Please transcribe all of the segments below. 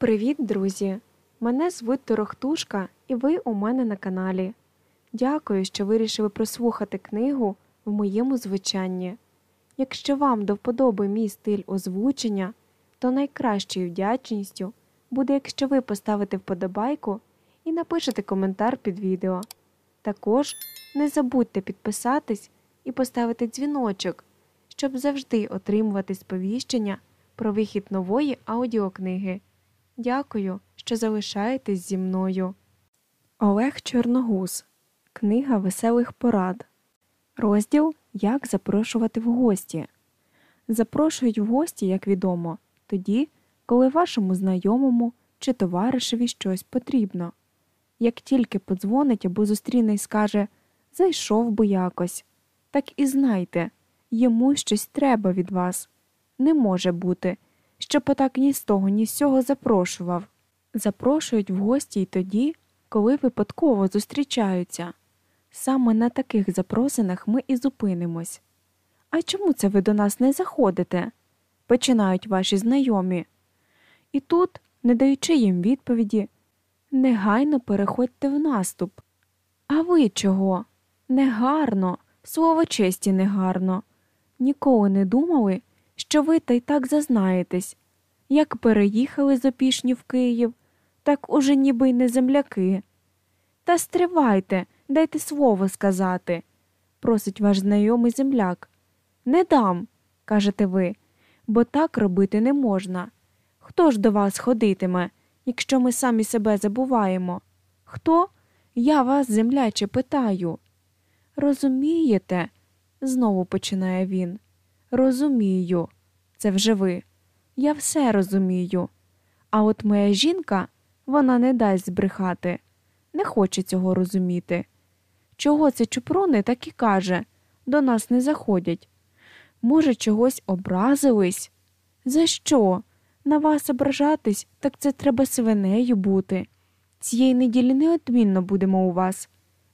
Привіт, друзі! Мене звуть Торохтушка, і ви у мене на каналі. Дякую, що вирішили прослухати книгу в моєму звучанні. Якщо вам до вподоби мій стиль озвучення, то найкращою вдячністю буде, якщо ви поставите вподобайку і напишете коментар під відео. Також не забудьте підписатись і поставити дзвіночок, щоб завжди отримувати сповіщення про вихід нової аудіокниги. Дякую, що залишаєтесь зі мною. Олег Чорногуз. Книга веселих порад. Розділ Як запрошувати в гості. Запрошують в гості, як відомо, тоді, коли вашому знайомому чи товаришеві щось потрібно. Як тільки подзвонить або зустріне і скаже Зайшов би якось, так і знайте, йому щось треба від вас. Не може бути, щоб отак ні з того, ні з цього запрошував. Запрошують в гості й тоді, коли випадково зустрічаються. Саме на таких запросинах ми і зупинимось. А чому це ви до нас не заходите? починають ваші знайомі. І тут, не даючи їм відповіді, негайно переходьте в наступ. А ви чого? Негарно, слово честі негарно. Ніколи не думали, що ви та й так зазнаєтесь. Як переїхали з опішні в Київ, так уже ніби й не земляки. Та стривайте, дайте слово сказати, просить ваш знайомий земляк. Не дам, кажете ви, бо так робити не можна. Хто ж до вас ходитиме, якщо ми самі себе забуваємо? Хто? Я вас, земляче, питаю. Розумієте? знову починає він. Розумію, це вже ви. Я все розумію. А от моя жінка, вона не дасть збрехати, не хоче цього розуміти. Чого це чупрони так і каже, до нас не заходять. Може, чогось образились? За що? На вас ображатись, так це треба свинею бути. Цієї неділі неодмінно будемо у вас.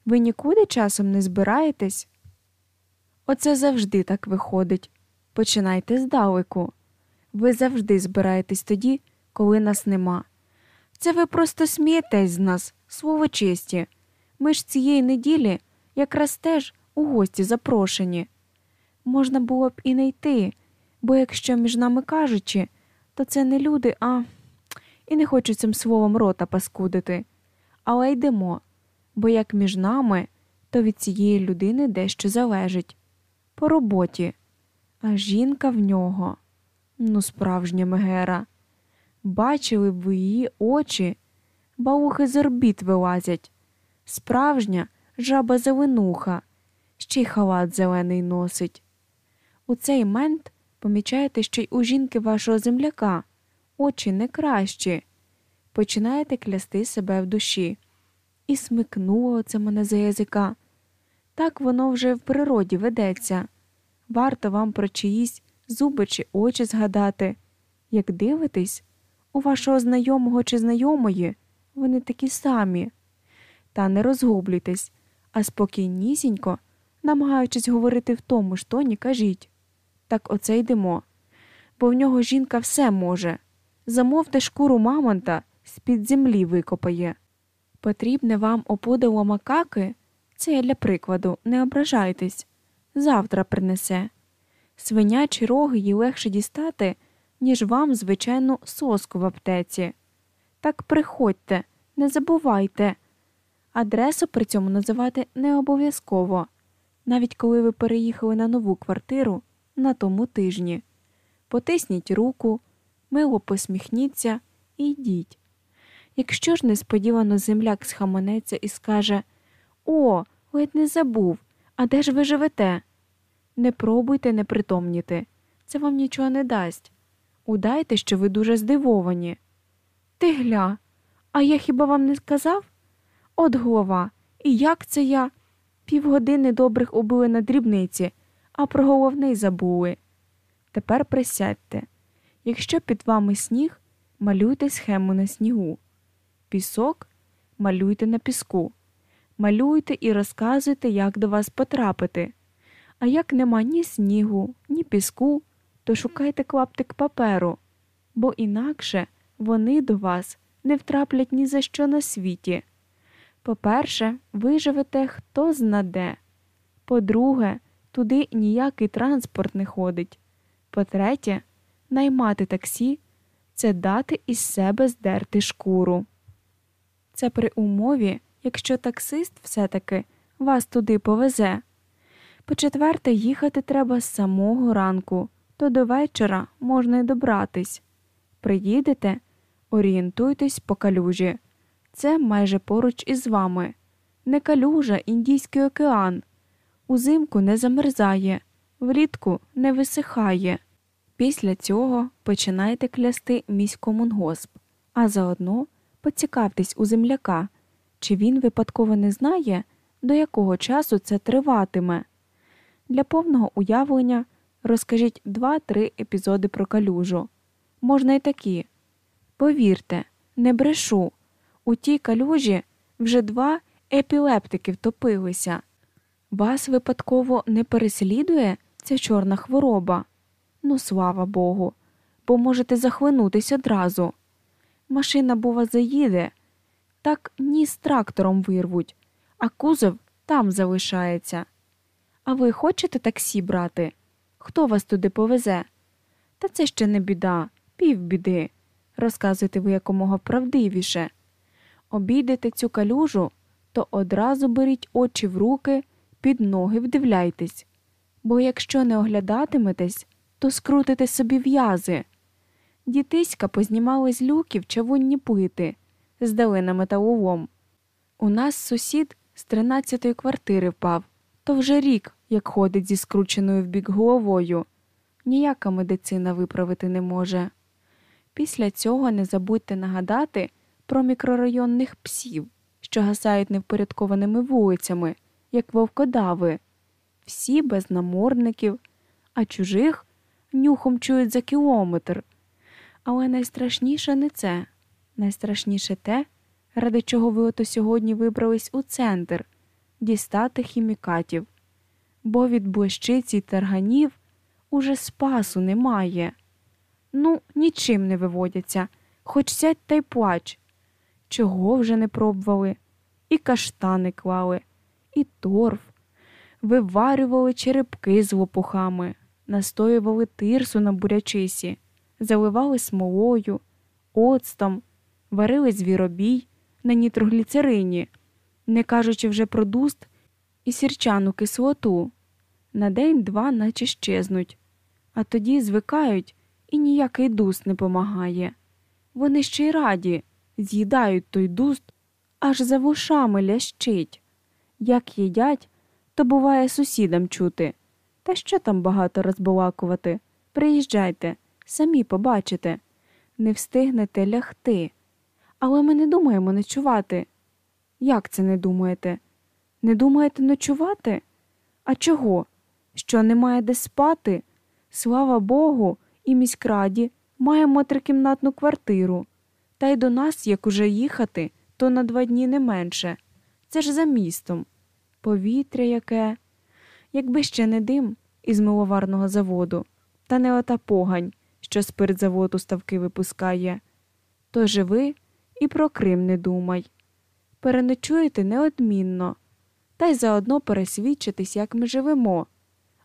Ви нікуди часом не збираєтесь? Оце завжди так виходить. Починайте здалеку. Ви завжди збираєтесь тоді, коли нас нема. Це ви просто смієтесь з нас, слово честі. Ми ж цієї неділі якраз теж у гості запрошені. Можна було б і не йти, бо якщо між нами кажучи, то це не люди, а і не хочу цим словом рота паскудити. Але йдемо, бо як між нами, то від цієї людини дещо залежить. По роботі, а жінка в нього. Ну, справжня мегера. Бачили б ви її очі, баухи з орбіт вилазять. Справжня жаба зеленуха, ще й халат зелений носить. У цей мент помічаєте, що й у жінки вашого земляка очі не кращі. Починаєте клясти себе в душі. І смикнуло це мене за язика. Так воно вже в природі ведеться. Варто вам про чиїсь зуби чи очі згадати. Як дивитесь, у вашого знайомого чи знайомої вони такі самі. Та не розгублюйтесь, а спокійнісінько, намагаючись говорити в тому ж тоні, кажіть так оце йдемо. Бо в нього жінка все може. Замовте шкуру мамонта, з-під землі викопає. Потрібне вам опудало макаки, це я для прикладу, не ображайтесь, завтра принесе. Свинячі роги їй легше дістати, ніж вам, звичайну, соску в аптеці. Так приходьте, не забувайте. Адресу при цьому називати не обов'язково, навіть коли ви переїхали на нову квартиру на тому тижні. Потисніть руку, мило посміхніться і йдіть. Якщо ж несподівано земляк схаменеться і скаже О, ледь не забув, а де ж ви живете? Не пробуйте не притомніти, це вам нічого не дасть. Удайте, що ви дуже здивовані. Ти гля, а я хіба вам не сказав? От голова, і як це я? Півгодини добрих убили на дрібниці, а про головний забули. Тепер присядьте. Якщо під вами сніг, малюйте схему на снігу. Пісок малюйте на піску. Малюйте і розказуйте, як до вас потрапити. А як нема ні снігу, ні піску, то шукайте клаптик паперу, бо інакше вони до вас не втраплять ні за що на світі. По-перше, ви живете хто знаде. По-друге, туди ніякий транспорт не ходить. По-третє, наймати таксі це дати із себе здерти шкуру. Це при умові, якщо таксист все-таки вас туди повезе. По четверте, їхати треба з самого ранку, то до вечора можна й добратись. Приїдете, орієнтуйтесь по калюжі. Це майже поруч із вами. Не калюжа, Індійський океан. Узимку не замерзає, влітку не висихає. Після цього починайте клясти міськомунгосп, а заодно поцікавтесь у земляка, чи він випадково не знає, до якого часу це триватиме. Для повного уявлення розкажіть 2-3 епізоди про калюжу. Можна й такі. Повірте, не брешу. У тій калюжі вже два епілептики втопилися. Вас випадково не переслідує ця чорна хвороба. Ну, слава Богу, бо можете захлинутись одразу. Машина, бува, заїде, так ніс трактором вирвуть, а кузов там залишається. А ви хочете таксі брати? Хто вас туди повезе? Та це ще не біда, півбіди. Розказуйте ви якомога правдивіше. Обійдете цю калюжу, то одразу беріть очі в руки, під ноги вдивляйтесь, бо якщо не оглядатиметесь, то скрутите собі в'язи. Дітиська познімали з люків чавунні плити, здали на металолом. У нас сусід з тринадцятої квартири впав, то вже рік, як ходить зі скрученою в бік головою. Ніяка медицина виправити не може. Після цього не забудьте нагадати про мікрорайонних псів, що гасають невпорядкованими вулицями, як вовкодави, всі без намордників, а чужих нюхом чують за кілометр. Але найстрашніше не це, найстрашніше те, ради чого ви ото сьогодні вибрались у центр дістати хімікатів, бо від блищиці тарганів уже спасу немає. Ну, нічим не виводяться, хоч сядь та й плач. Чого вже не пробували, і каштани клали, і торф, виварювали черепки з лопухами, настоювали тирсу на бурячисі, заливали смолою, оцтом, варили звіробій на нітрогліцерині, не кажучи вже про дуст і сірчану кислоту. На день-два наче щезнуть, а тоді звикають і ніякий дуст не помагає. Вони ще й раді, з'їдають той дуст, аж за вушами лящить. Як їдять, то буває сусідам чути. Та що там багато розбалакувати? Приїжджайте, самі побачите, не встигнете лягти. Але ми не думаємо ночувати. Як це не думаєте? Не думаєте ночувати? А чого? Що немає де спати? Слава Богу, і міськраді маємо трикімнатну квартиру. Та й до нас, як уже їхати, то на два дні не менше. Це ж за містом. Повітря яке, якби ще не дим із миловарного заводу, та не ота погань, що з заводу ставки випускає. То живи і про Крим не думай. Переночуєте неодмінно, та й заодно пересвідчитись, як ми живемо.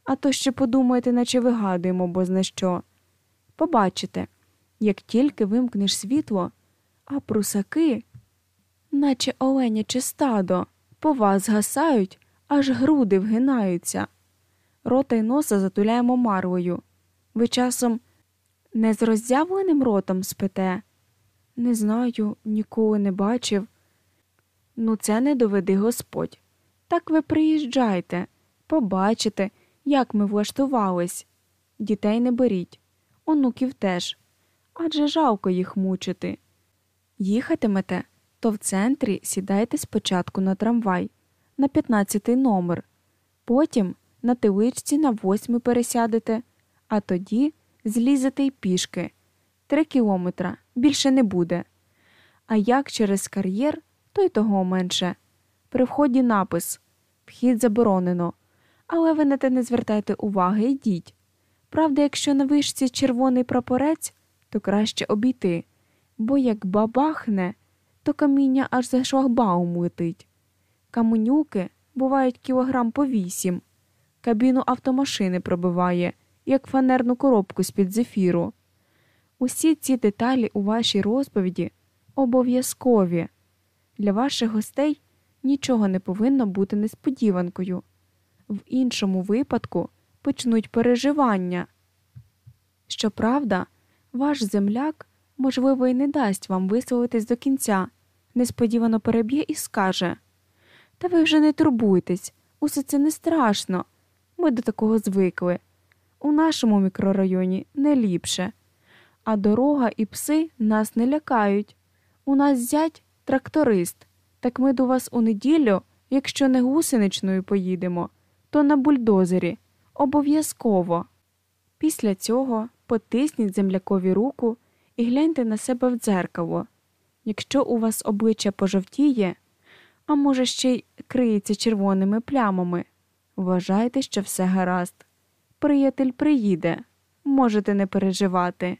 А то ще подумаєте, наче вигадуємо, бо зна що. Побачите, як тільки вимкнеш світло, а прусаки, наче оленяче стадо, по вас згасають, аж груди вгинаються. Рота й носа затуляємо марвою. Ви часом не з роззявленим ротом спите? Не знаю, ніколи не бачив. Ну, це не доведи Господь. Так ви приїжджайте, побачите, як ми влаштувались. Дітей не беріть, онуків теж. Адже жалко їх мучити. Їхатимете, то в центрі сідайте спочатку на трамвай, на 15-й номер, потім на тиличці на восьмий пересядете, а тоді злізете й пішки. Три кілометра більше не буде. А як через кар'єр, то й того менше. При вході напис Вхід заборонено. Але ви на те не звертайте уваги, йдіть. Правда, якщо на вишці червоний прапорець, то краще обійти, бо як бабахне, то каміння аж за шлагбаум летить. Каменюки бувають кілограм по вісім, кабіну автомашини пробиває, як фанерну коробку з-під зефіру. Усі ці деталі у вашій розповіді обов'язкові. Для ваших гостей нічого не повинно бути несподіванкою. В іншому випадку почнуть переживання. Щоправда, ваш земляк, можливо, і не дасть вам висловитись до кінця, несподівано переб'є і скаже Та ви вже не турбуйтесь, усе це не страшно. Ми до такого звикли. У нашому мікрорайоні не ліпше, а дорога і пси нас не лякають. У нас зять тракторист, так ми до вас у неділю, якщо не гусеничною поїдемо, то на бульдозері. Обов'язково. Після цього потисніть землякові руку і гляньте на себе в дзеркало. Якщо у вас обличчя пожовтіє, а може, ще й криється червоними плямами, вважайте, що все гаразд. Приятель приїде, можете не переживати.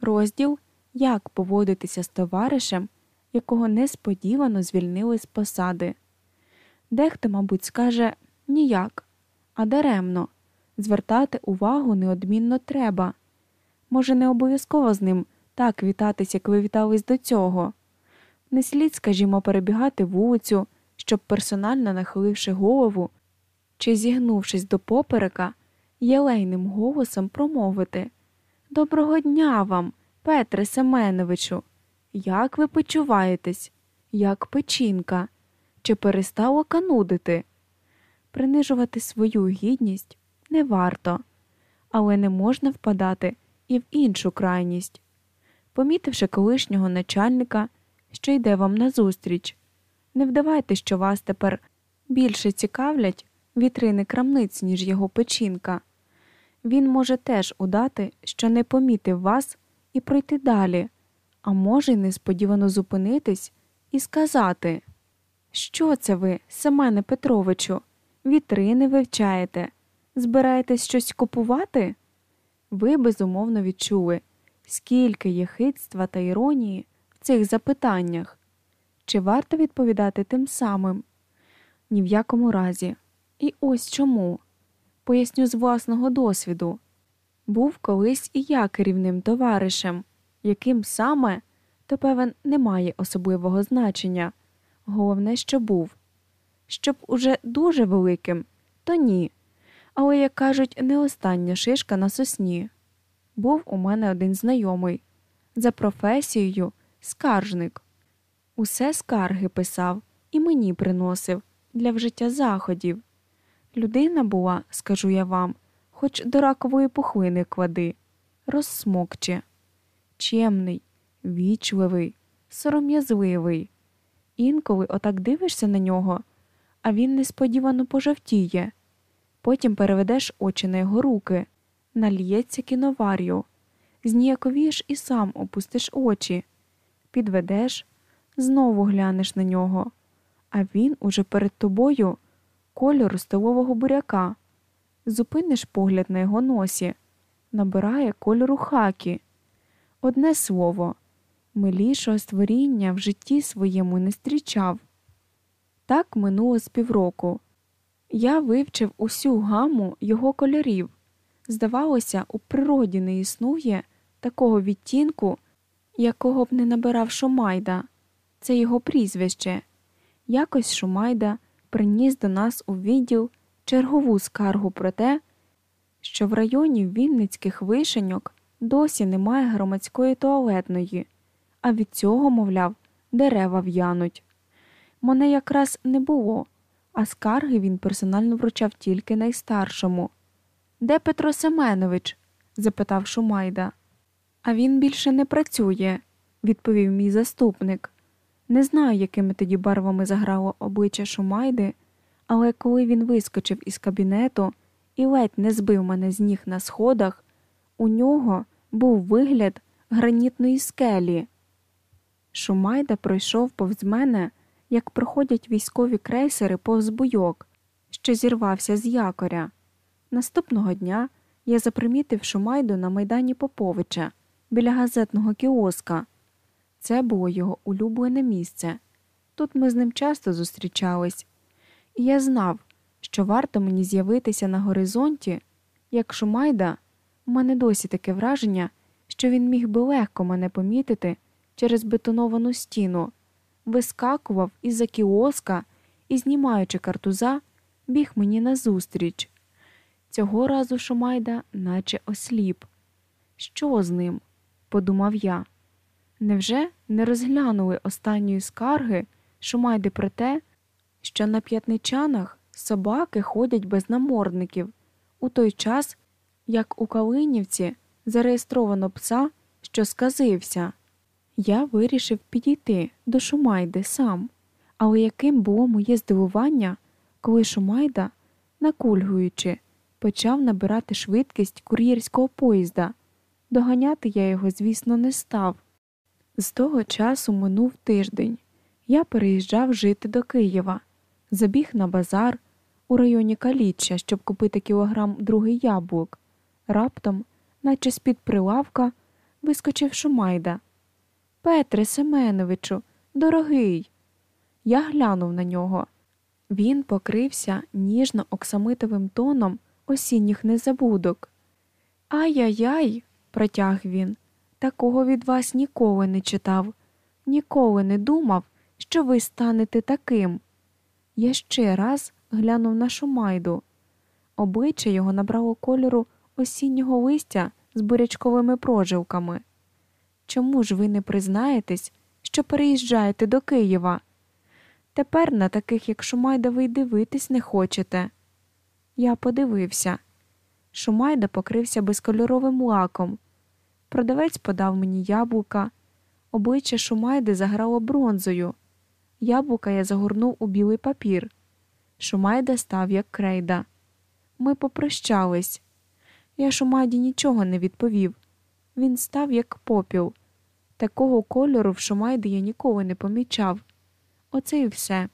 Розділ Як поводитися з товаришем, якого несподівано звільнили з посади. Дехто, мабуть, скаже ніяк, а даремно звертати увагу неодмінно треба. Може, не обов'язково з ним так вітатись, як ви вітались до цього. Не слід, скажімо, перебігати вулицю, щоб, персонально нахиливши голову чи зігнувшись до поперека, єлейним голосом промовити Доброго дня вам, Петре Семеновичу! Як ви почуваєтесь? Як печінка? Чи перестало канудити? Принижувати свою гідність не варто, але не можна впадати і в іншу крайність. Помітивши колишнього начальника, що йде вам назустріч, не вдавайте, що вас тепер більше цікавлять вітрини крамниць, ніж його печінка. Він може теж удати, що не помітив вас і пройти далі, а може й несподівано зупинитись і сказати, що це ви, Семене Петровичу, вітрини вивчаєте, збираєтесь щось купувати? Ви безумовно відчули, скільки є хитства та іронії в цих запитаннях. Чи варто відповідати тим самим? Ні в якому разі. І ось чому. Поясню з власного досвіду. Був колись і я керівним товаришем, яким саме, то певен, не має особливого значення. Головне, що був. Щоб уже дуже великим, то ні. Але, як кажуть, не остання шишка на сосні. Був у мене один знайомий, за професією скаржник. Усе скарги писав і мені приносив для вжиття заходів. Людина була, скажу я вам, хоч до ракової пухлини клади, розсмокче, чемний, вічливий, сором'язливий. Інколи отак дивишся на нього, а він несподівано пожовтіє. Потім переведеш очі на його руки, нальється кіновар'ю, зніяковієш і сам опустиш очі, підведеш, знову глянеш на нього, а він уже перед тобою кольору столового буряка. Зупиниш погляд на його носі, набирає кольору хакі. Одне слово, милішого створіння в житті своєму не зустрічав. Так минуло з півроку. Я вивчив усю гаму його кольорів. Здавалося, у природі не існує такого відтінку, якого б не набирав Шумайда. Це його прізвище. Якось Шумайда приніс до нас у відділ чергову скаргу про те, що в районі Вінницьких вишеньок досі немає громадської туалетної, а від цього, мовляв, дерева в'януть. Мене якраз не було, а скарги він персонально вручав тільки найстаршому. Де Петро Семенович? запитав Шумайда. А він більше не працює, відповів мій заступник. Не знаю, якими тоді барвами заграло обличчя Шумайди, але коли він вискочив із кабінету і ледь не збив мене з ніг на сходах, у нього був вигляд гранітної скелі. Шумайда пройшов повз мене, як проходять військові крейсери повз буйок, що зірвався з якоря. Наступного дня я запримітив Шумайду на майдані Поповича біля газетного кіоска. Це було його улюблене місце. Тут ми з ним часто зустрічались, і я знав, що варто мені з'явитися на горизонті, як Шумайда, у мене досі таке враження, що він міг би легко мене помітити через бетоновану стіну, вискакував із за кіоска і, знімаючи картуза, біг мені назустріч. Цього разу Шумайда наче осліп. Що з ним? подумав я. Невже не розглянули останньої скарги Шумайди про те, що на п'ятничанах собаки ходять без намордників, у той час, як у Калинівці зареєстровано пса, що сказився? Я вирішив підійти до Шумайди сам, але яким було моє здивування, коли Шумайда, накульгуючи, почав набирати швидкість кур'єрського поїзда. Доганяти я його, звісно, не став. З того часу минув тиждень. Я переїжджав жити до Києва, забіг на базар у районі Каліччя, щоб купити кілограм другий яблук. Раптом, наче з-під прилавка, вискочив Шумайда. Петре Семеновичу, дорогий. Я глянув на нього. Він покрився ніжно оксамитовим тоном осінніх незабудок. Ай-яй-яй, протяг він, такого від вас ніколи не читав, ніколи не думав, що ви станете таким. Я ще раз глянув на шумайду. Обличчя його набрало кольору осіннього листя з бурячковими прожилками. Чому ж ви не признаєтесь, що переїжджаєте до Києва? Тепер на таких, як Шумайда, ви й дивитись не хочете. Я подивився. Шумайда покрився безкольоровим лаком. Продавець подав мені яблука. Обличчя Шумайди заграло бронзою. Яблука я загорнув у білий папір. Шумайда став як крейда. Ми попрощались. Я Шумайді нічого не відповів. Він став як попіл. Такого кольору в Шумайді я ніколи не помічав. Оце і все.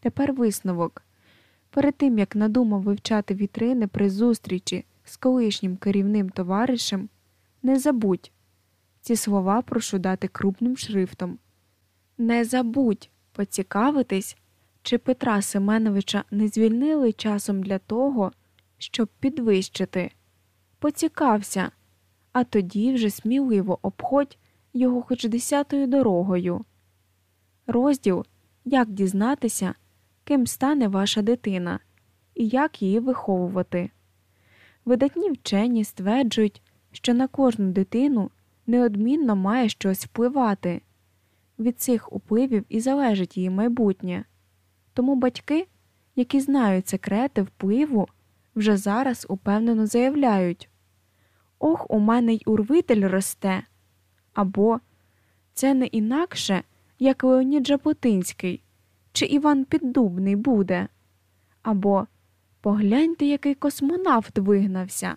Тепер висновок. Перед тим як надумав вивчати вітрини при зустрічі з колишнім керівним товаришем, не забудь ці слова прошу дати крупним шрифтом. Не забудь поцікавитись, чи Петра Семеновича не звільнили часом для того, щоб підвищити. Поцікався, а тоді вже сміливо обходь його хоч десятою дорогою. Розділ Як дізнатися, ким стане ваша дитина і як її виховувати. Видатні вчені стверджують, що на кожну дитину неодмінно має щось впливати. Від цих впливів і залежить її майбутнє. Тому батьки, які знають секрети впливу, вже зараз упевнено заявляють Ох, у мене й урвитель росте. Або це не інакше, як Леонід Жаботинський, чи Іван Піддубний буде. Або Погляньте, який космонавт вигнався.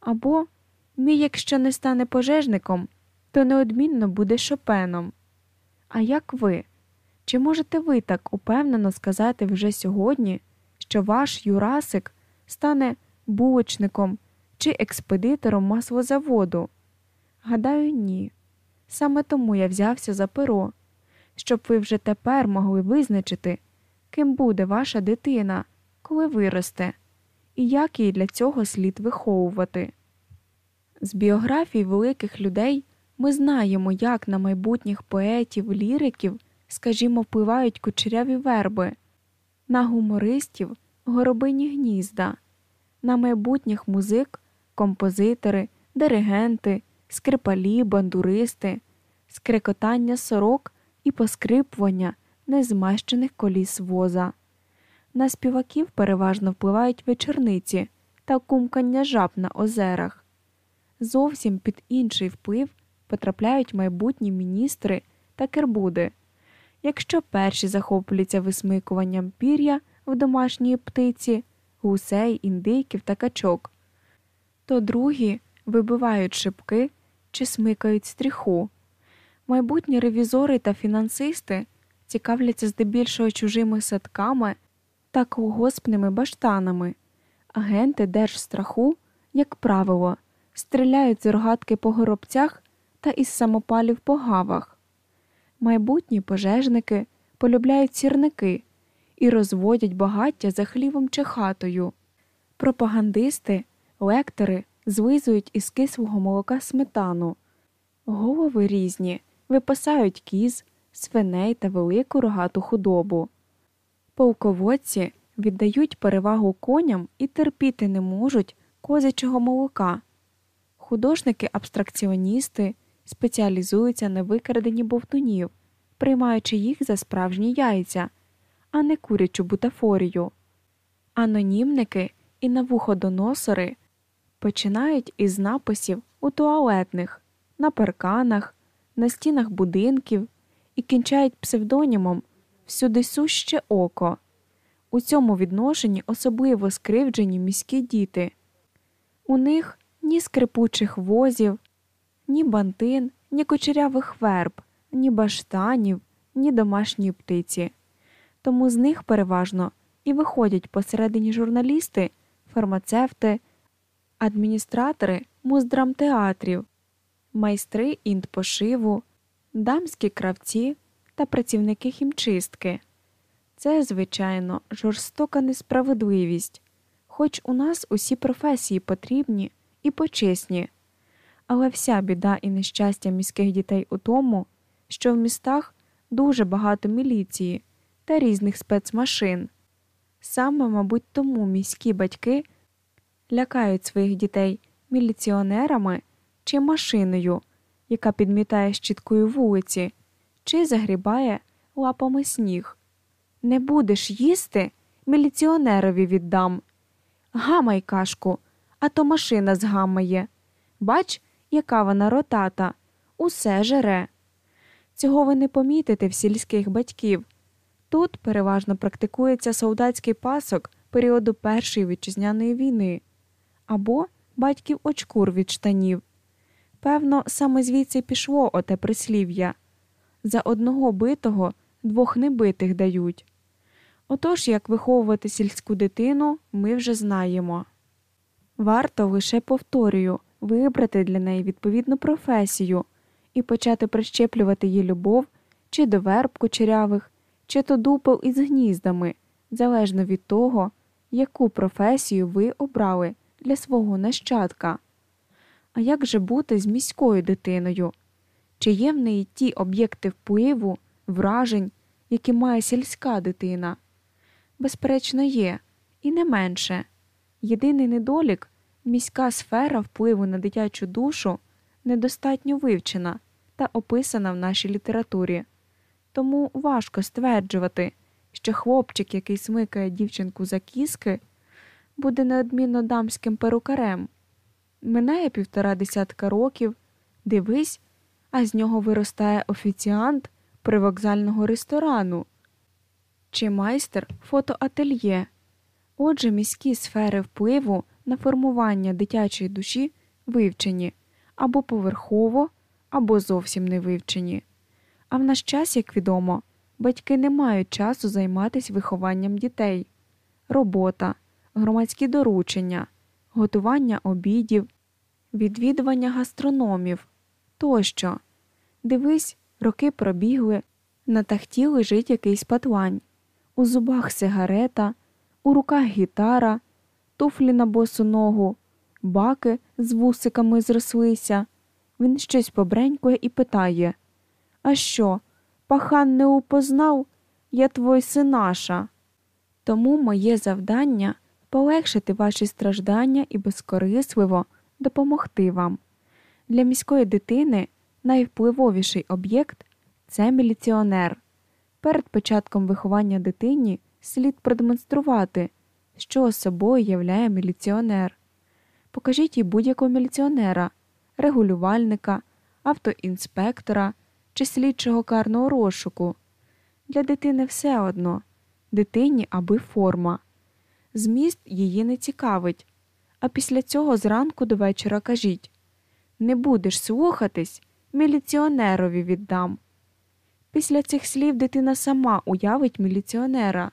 Або мій, якщо не стане пожежником, то неодмінно буде шопеном. А як ви? Чи можете ви так упевнено сказати вже сьогодні, що ваш Юрасик стане булочником чи експедитором маслозаводу? Гадаю, ні. Саме тому я взявся за перо, щоб ви вже тепер могли визначити, ким буде ваша дитина, коли виросте, і як її для цього слід виховувати. З біографій великих людей ми знаємо, як на майбутніх поетів, ліриків, скажімо, впливають кучеряві верби, на гумористів горобині гнізда, на майбутніх музик, композитори, диригенти, скрипалі, бандуристи, скрекотання сорок і поскрипування незмащених коліс воза. На співаків переважно впливають вечорниці та кумкання жаб на озерах. Зовсім під інший вплив потрапляють майбутні міністри та кербуди. Якщо перші захоплюються висмикуванням пір'я в домашньої птиці, гусей, індиків та качок, то другі вибивають шибки чи смикають стріху. Майбутні ревізори та фінансисти цікавляться здебільшого чужими садками та колгоспними баштанами, агенти держстраху, як правило, стріляють з рогатки по горобцях та із самопалів по гавах. Майбутні пожежники полюбляють сірники і розводять багаття за хлівом чи хатою. Пропагандисти, лектори звизують із кислого молока сметану. Голови різні випасають кіз, свиней та велику рогату худобу. Полководці віддають перевагу коням і терпіти не можуть козячого молока. Художники-абстракціоністи спеціалізуються на викраденні бовтунів, приймаючи їх за справжні яйця, а не курячу бутафорію. Анонімники і навуходоносори починають із написів у туалетних, на парканах, на стінах будинків і кінчають псевдонімом всюди суще око. У цьому відношенні особливо скривджені міські діти. У них ні скрипучих возів, ні бантин, ні кучерявих верб, ні баштанів, ні домашньої птиці. Тому з них переважно і виходять посередині журналісти, фармацевти, адміністратори муздрамтеатрів, майстри інтпошиву, дамські кравці та працівники хімчистки. Це, звичайно, жорстока несправедливість, хоч у нас усі професії потрібні і почесні. Але вся біда і нещастя міських дітей у тому, що в містах дуже багато міліції та різних спецмашин. Саме, мабуть, тому міські батьки лякають своїх дітей міліціонерами чи машиною, яка підмітає щіткою вулиці, чи загрібає лапами сніг. Не будеш їсти, міліціонерові віддам. Гамай кашку, а то машина згамає. Бач, яка вона ротата, усе жере. Цього ви не помітите в сільських батьків. Тут переважно практикується солдатський пасок періоду Першої вітчизняної війни або батьків очкур від штанів. Певно, саме звідси пішло оте прислів'я за одного битого двох небитих дають. Отож, як виховувати сільську дитину, ми вже знаємо. Варто лише повторюю вибрати для неї відповідну професію і почати прищеплювати їй любов чи до верб кучерявих, чи то дупел із гніздами, залежно від того, яку професію ви обрали для свого нащадка. А як же бути з міською дитиною? Чи є в неї ті об'єкти впливу, вражень, які має сільська дитина? Безперечно, є, і не менше. Єдиний недолік міська сфера впливу на дитячу душу недостатньо вивчена та описана в нашій літературі, тому важко стверджувати, що хлопчик, який смикає дівчинку за кіски, буде неодмінно дамським перукарем. Минає півтора десятка років, дивись, а з нього виростає офіціант привокзального ресторану чи майстер фотоательє. Отже, міські сфери впливу на формування дитячої душі вивчені або поверхово, або зовсім не вивчені. А в наш час, як відомо, батьки не мають часу займатися вихованням дітей, робота, громадські доручення, готування обідів, відвідування гастрономів тощо. Дивись, роки пробігли, на тахті лежить якийсь патлань, у зубах сигарета, у руках гітара, туфлі на босу ногу, баки з вусиками зрослися. Він щось побренькує і питає А що, пахан не упознав? Я твой синаша. Тому моє завдання полегшити ваші страждання і безкорисливо допомогти вам. Для міської дитини найвпливовіший об'єкт це міліціонер. Перед початком виховання дитині слід продемонструвати, що собою являє міліціонер. Покажіть їй будь-якого міліціонера, регулювальника, автоінспектора чи слідчого карного розшуку. Для дитини все одно, дитині аби форма. Зміст її не цікавить, а після цього зранку до вечора кажіть не будеш слухатись, міліціонерові віддам. Після цих слів дитина сама уявить міліціонера.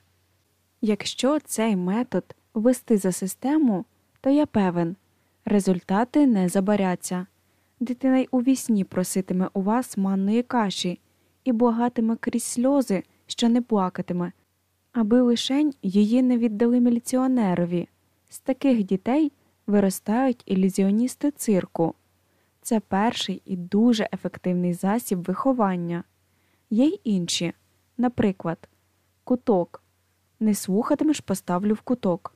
Якщо цей метод вести за систему, то я певен, результати не забаряться. Дитина й у вісні проситиме у вас манної каші і благатиме крізь сльози, що не плакатиме, аби лишень її не віддали міліціонерові. З таких дітей виростають ілюзіоністи цирку. Це перший і дуже ефективний засіб виховання. Є й інші, наприклад, куток. Не слухатимеш, поставлю в куток.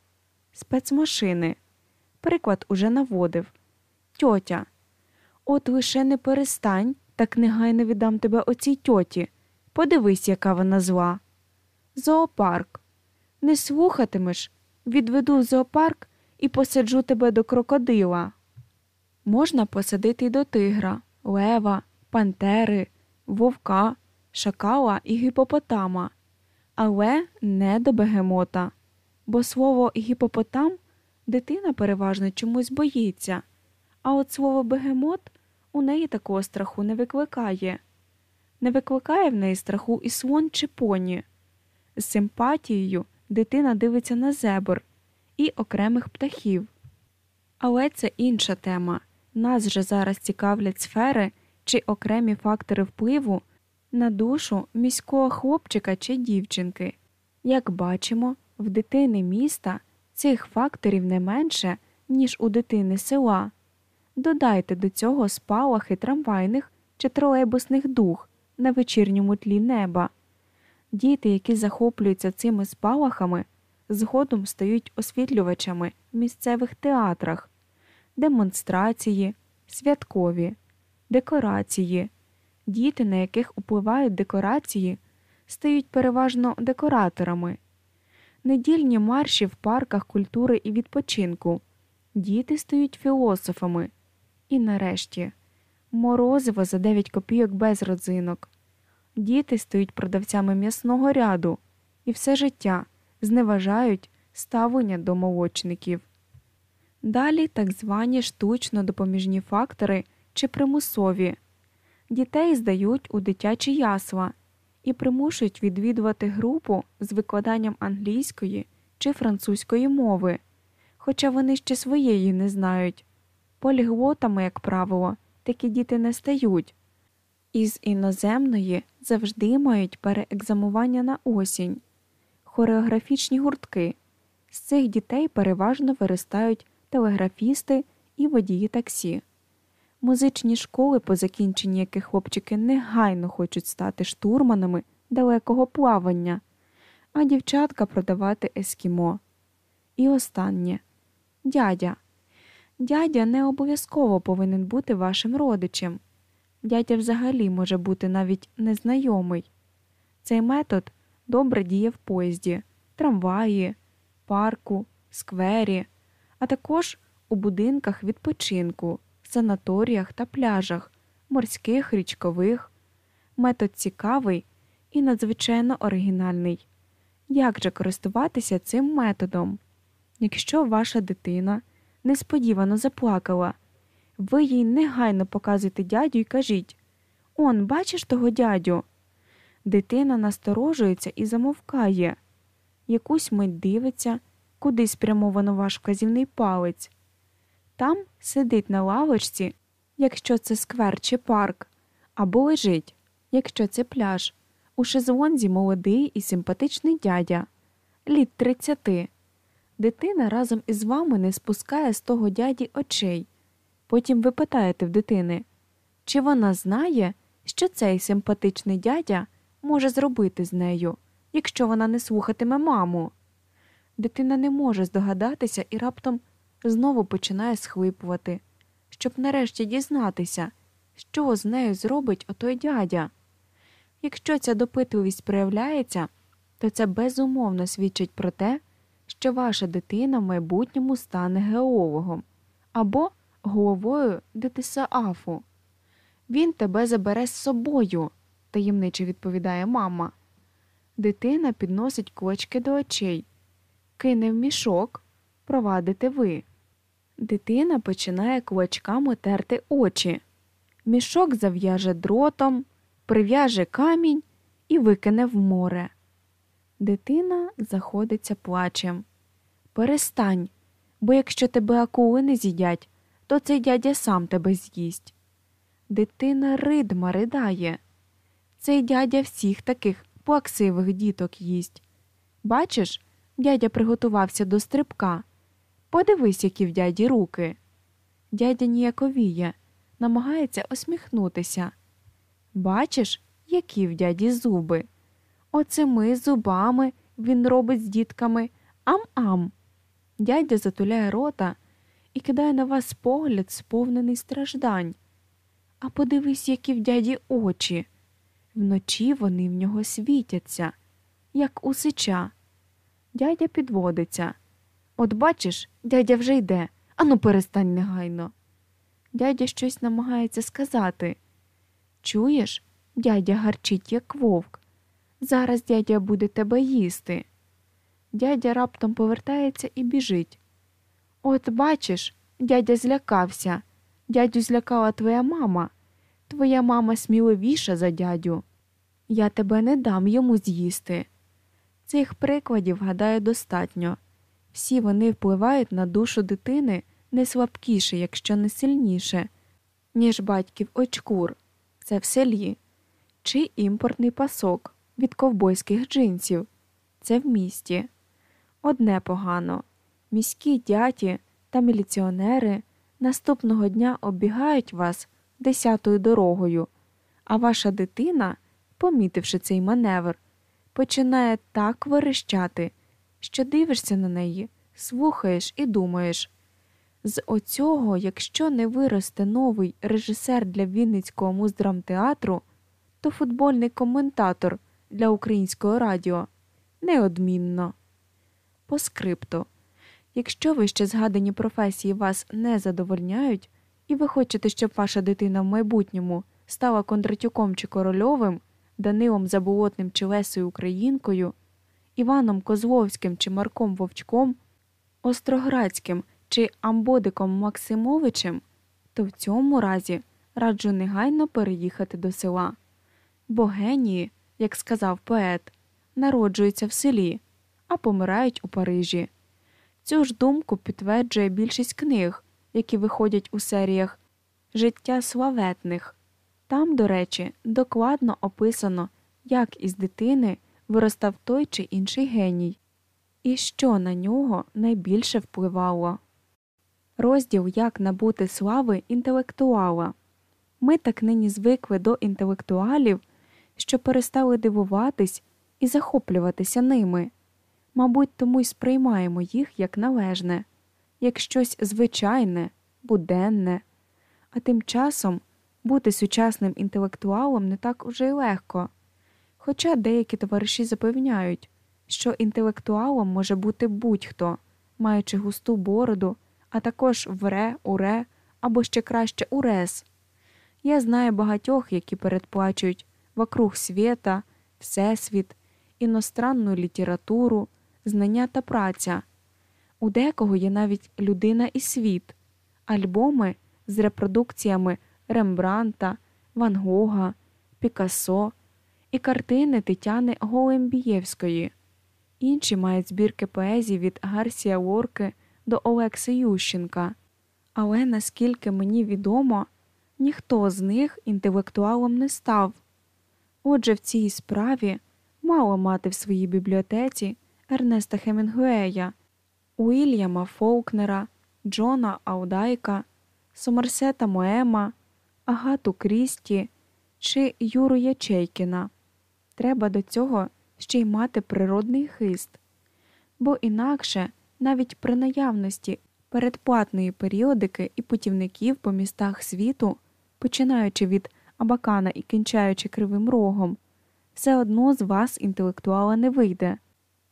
Спецмашини. Приклад уже наводив. Тьотя. От лише не перестань, так негайно віддам тебе оцій тьоті. Подивись, яка вона зла. Зоопарк. Не слухатимеш, відведу в зоопарк і посаджу тебе до крокодила. Можна посадити й до тигра, лева, пантери, вовка, шакала і гіпопотама, але не до бегемота, бо слово гіпопотам дитина переважно чомусь боїться, а от слово бегемот у неї такого страху не викликає. Не викликає в неї страху і слон чи поні. З симпатією дитина дивиться на зебр і окремих птахів. Але це інша тема. Нас же зараз цікавлять сфери чи окремі фактори впливу на душу міського хлопчика чи дівчинки. Як бачимо, в дитини міста цих факторів не менше, ніж у дитини села. Додайте до цього спалахи трамвайних чи тролейбусних дух на вечірньому тлі неба. Діти, які захоплюються цими спалахами, згодом стають освітлювачами в місцевих театрах, демонстрації, святкові, декорації. Діти, на яких впливають декорації, стають переважно декораторами, недільні марші в парках культури і відпочинку. Діти стають філософами. І нарешті морозиво за 9 копійок без родзинок. Діти стають продавцями м'ясного ряду і все життя зневажають ставлення до молочників. Далі так звані штучно допоміжні фактори чи примусові. Дітей здають у дитячі ясла і примушують відвідувати групу з викладанням англійської чи французької мови, хоча вони ще своєї не знають. Поліглотами, як правило, такі діти не стають. Із іноземної завжди мають переекзамування на осінь, хореографічні гуртки. З цих дітей переважно виростають телеграфісти і водії таксі. Музичні школи, по закінченні яких хлопчики негайно хочуть стати штурманами далекого плавання, а дівчатка продавати ескімо. І останнє дядя. Дядя не обов'язково повинен бути вашим родичем. Дядя взагалі може бути навіть незнайомий. Цей метод добре діє в поїзді, трамваї, парку, сквері, а також у будинках відпочинку, санаторіях та пляжах, морських, річкових. Метод цікавий і надзвичайно оригінальний. Як же користуватися цим методом? Якщо ваша дитина несподівано заплакала, ви їй негайно показуєте дядю і кажіть Он, бачиш того дядю? Дитина насторожується і замовкає. Якусь мить дивиться, куди спрямовано ваш вказівний палець. Там сидить на лавочці, якщо це сквер чи парк, або лежить, якщо це пляж, у шезлонзі молодий і симпатичний дядя, літ тридцяти. Дитина разом із вами не спускає з того дяді очей. Потім ви питаєте в дитини, чи вона знає, що цей симпатичний дядя може зробити з нею, якщо вона не слухатиме маму. Дитина не може здогадатися і раптом знову починає схлипувати, щоб нарешті дізнатися, що з нею зробить отой дядя. Якщо ця допитливість проявляється, то це безумовно свідчить про те, що ваша дитина в майбутньому стане геологом або головою дитисаафу. Він тебе забере з собою, таємниче відповідає мама. Дитина підносить кочки до очей, кине в мішок, провадите ви. Дитина починає кулачками терти очі. Мішок зав'яже дротом, прив'яже камінь і викине в море. Дитина заходиться плачем. Перестань, бо якщо тебе акули не з'їдять, то цей дядя сам тебе з'їсть. Дитина ридма ридає. Цей дядя всіх таких плаксивих діток їсть. Бачиш, дядя приготувався до стрибка. Подивись, які в дяді руки. Дядя ніяковіє, намагається усміхнутися. Бачиш, які в дяді зуби. Оцими зубами він робить з дітками ам-ам. Дядя затуляє рота і кидає на вас погляд, сповнений страждань. А подивись, які в дяді очі. Вночі вони в нього світяться, як у сича. Дядя підводиться. От бачиш, дядя вже йде. Ану, перестань негайно. Дядя щось намагається сказати. Чуєш, дядя гарчить, як вовк. Зараз дядя буде тебе їсти. Дядя раптом повертається і біжить. От бачиш, дядя злякався. Дядю злякала твоя мама. Твоя мама сміливіша за дядю. Я тебе не дам йому з'їсти. Цих прикладів, гадаю, достатньо. Всі вони впливають на душу дитини не слабкіше, якщо не сильніше, ніж батьків очкур. Це в селі, чи імпортний пасок від ковбойських джинсів. Це в місті. Одне погано міські дяті та міліціонери наступного дня оббігають вас десятою дорогою, а ваша дитина, помітивши цей маневр, починає так верещати, що дивишся на неї, слухаєш і думаєш. З оцього, якщо не виросте новий режисер для Вінницького муздрамтеатру, то футбольний коментатор для українського радіо неодмінно. По скрипту. Якщо ви ще згадані професії вас не задовольняють, і ви хочете, щоб ваша дитина в майбутньому стала Кондратюком чи Корольовим, Данилом Заболотним чи Лесою Українкою, Іваном Козловським чи Марком Вовчком, Остроградським чи Амбодиком Максимовичем, то в цьому разі раджу негайно переїхати до села. Бо генії, як сказав поет, народжуються в селі, а помирають у Парижі. Цю ж думку підтверджує більшість книг, які виходять у серіях Життя славетних. Там, до речі, докладно описано, як із дитини виростав той чи інший геній, і що на нього найбільше впливало. Розділ Як набути слави інтелектуала. Ми так нині звикли до інтелектуалів, що перестали дивуватись і захоплюватися ними. Мабуть, тому й сприймаємо їх як належне, як щось звичайне, буденне, а тим часом бути сучасним інтелектуалом не так уже й легко. Хоча деякі товариші запевняють, що інтелектуалом може бути будь-хто, маючи густу бороду, а також вре, уре або ще краще урез. Я знаю багатьох, які передплачують вокруг світа, всесвіт, іностранну літературу, знання та праця. У декого є навіть людина і світ, альбоми з репродукціями Рембранта, Ван Гога, Пікассо і картини Тетяни Голембієвської. Інші мають збірки поезії від Гарсія Лорки до Олекси Ющенка. Але наскільки мені відомо, ніхто з них інтелектуалом не став. Отже, в цій справі мало мати в своїй бібліотеці Ернеста Хемінгуея, Уільяма Фолкнера, Джона Аудайка, Сомерсета Моема, Агату Крісті чи Юру Ячейкіна. Треба до цього ще й мати природний хист, бо інакше навіть при наявності передплатної періодики і путівників по містах світу, починаючи від Абакана і кінчаючи кривим рогом, все одно з вас інтелектуала не вийде.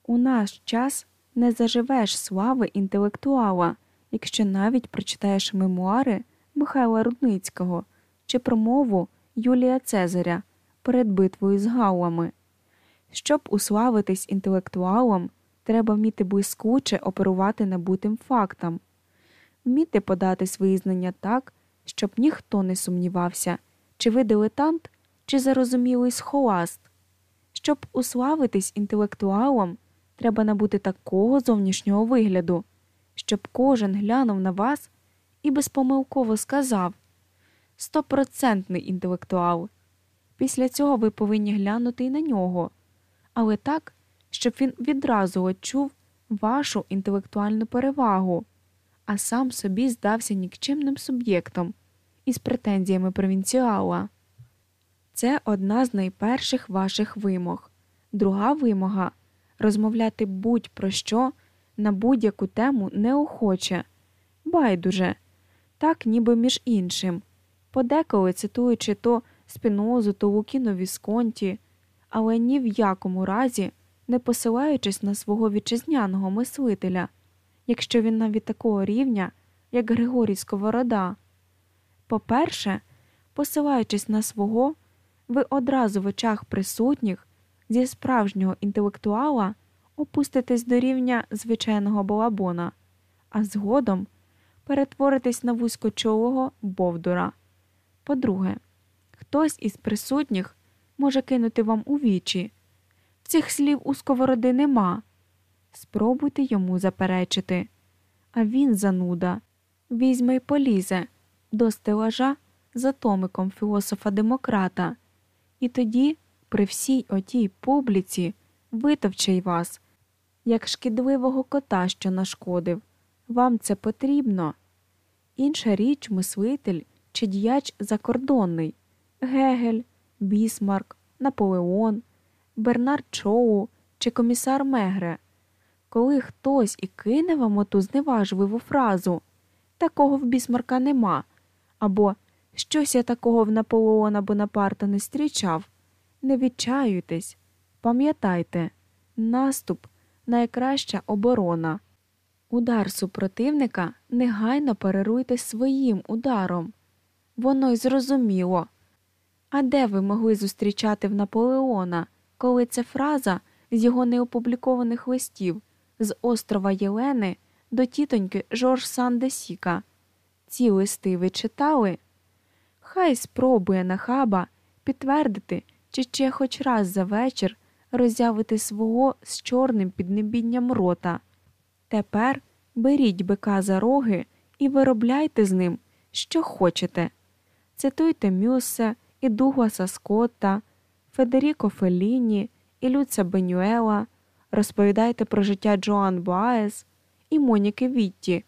У наш час не заживеш слави інтелектуала, якщо навіть прочитаєш мемуари Михайла Рудницького чи промову Юлія Цезаря перед битвою з галами. Щоб уславитись інтелектуалом, треба вміти блискуче оперувати набутим фактам, вміти подати свої знання так, щоб ніхто не сумнівався, чи ви дилетант, чи зарозумілий схоласт. Щоб уславитись інтелектуалом, треба набути такого зовнішнього вигляду, щоб кожен глянув на вас і безпомилково сказав стопроцентний інтелектуал. Після цього ви повинні глянути і на нього, але так, щоб він відразу відчув вашу інтелектуальну перевагу, а сам собі здався нікчемним суб'єктом із претензіями провінціала. Це одна з найперших ваших вимог. Друга вимога розмовляти будь про що на будь-яку тему неохоче, байдуже, так ніби між іншим, подеколи цитуючи то спінозу, то Лукіно Вісконті, але ні в якому разі не посилаючись на свого вітчизняного мислителя, якщо він навіть такого рівня, як Григорій Сковорода. По-перше, посилаючись на свого, ви одразу в очах присутніх зі справжнього інтелектуала опуститесь до рівня звичайного балабона, а згодом перетворитесь на вузькочолого бовдура. По-друге, хтось із присутніх може кинути вам у вічі. Цих слів у сковороди нема. Спробуйте йому заперечити. А він, зануда, візьме й полізе до стелажа за томиком філософа демократа, і тоді, при всій отій публіці, витовче й вас, як шкідливого кота, що нашкодив. Вам це потрібно. Інша річ мислитель чи діяч закордонний Гегель, Бісмарк, Наполеон, Бернард Шоу чи комісар Мегре. Коли хтось і кине вам оту зневажливу фразу такого в бісмарка нема, або щось я такого в Наполеона Бонапарта не зустрічав, не відчаюйтесь, пам'ятайте, наступ найкраща оборона. Удар супротивника негайно переруйте своїм ударом. Воно й зрозуміло. А де ви могли зустрічати в Наполеона, коли ця фраза з його неопублікованих листів з острова Єлени до тітоньки Жорж Сан-де-Сіка? Ці листи ви читали? Хай спробує нахаба підтвердити, чи ще хоч раз за вечір роззявити свого з чорним піднебінням рота. Тепер беріть бика за роги і виробляйте з ним, що хочете. Цитуйте Мюссе і Дугласа Скотта, Федеріко Фелліні і Люца Бенюела, розповідайте про життя Джоан Баес і Моніки Вітті,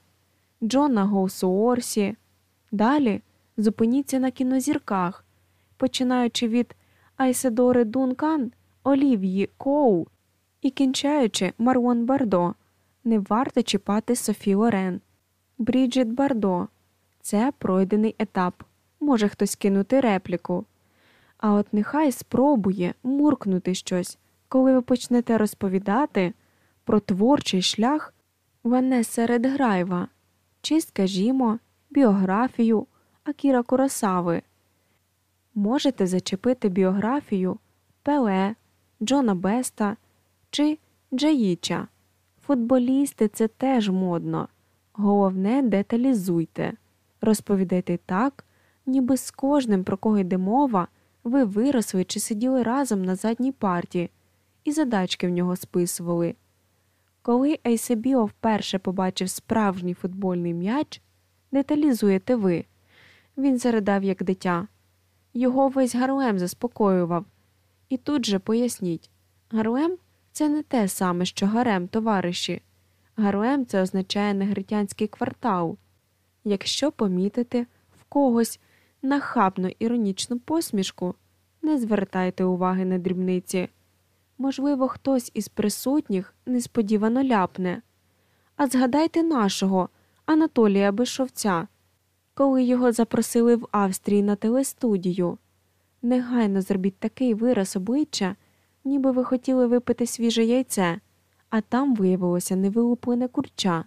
Джона Гоусуорсі. Далі зупиніться на кінозірках, починаючи від Айседори Дункан, Олів'ї Коу і кінчаючи Марвон Бардо. Не варто чіпати Софі Лорен. Бріджит Бардо. Це пройдений етап. Може хтось кинути репліку. А от нехай спробує муркнути щось, коли ви почнете розповідати про творчий шлях Ванеси Редграйва чи, скажімо, біографію Акіра Курасави. Можете зачепити біографію Пеле, Джона Беста чи Джаїча. Футболісти це теж модно. Головне, деталізуйте. Розповідайте так, ніби з кожним, про кого йде мова, ви виросли чи сиділи разом на задній парті і задачки в нього списували. Коли Ейсебіо вперше побачив справжній футбольний м'яч, деталізуєте ви. Він заридав, як дитя. Його весь Гарлем заспокоював. І тут же поясніть Гарлем це не те саме, що гарем, товариші. Гарлем це означає негритянський квартал. Якщо помітите в когось нахабно іронічну посмішку, не звертайте уваги на дрібниці. Можливо, хтось із присутніх несподівано ляпне. А згадайте нашого Анатолія Бишовця, коли його запросили в Австрії на телестудію. Негайно зробіть такий вираз обличчя, ніби ви хотіли випити свіже яйце, а там виявилося невилуплене курча.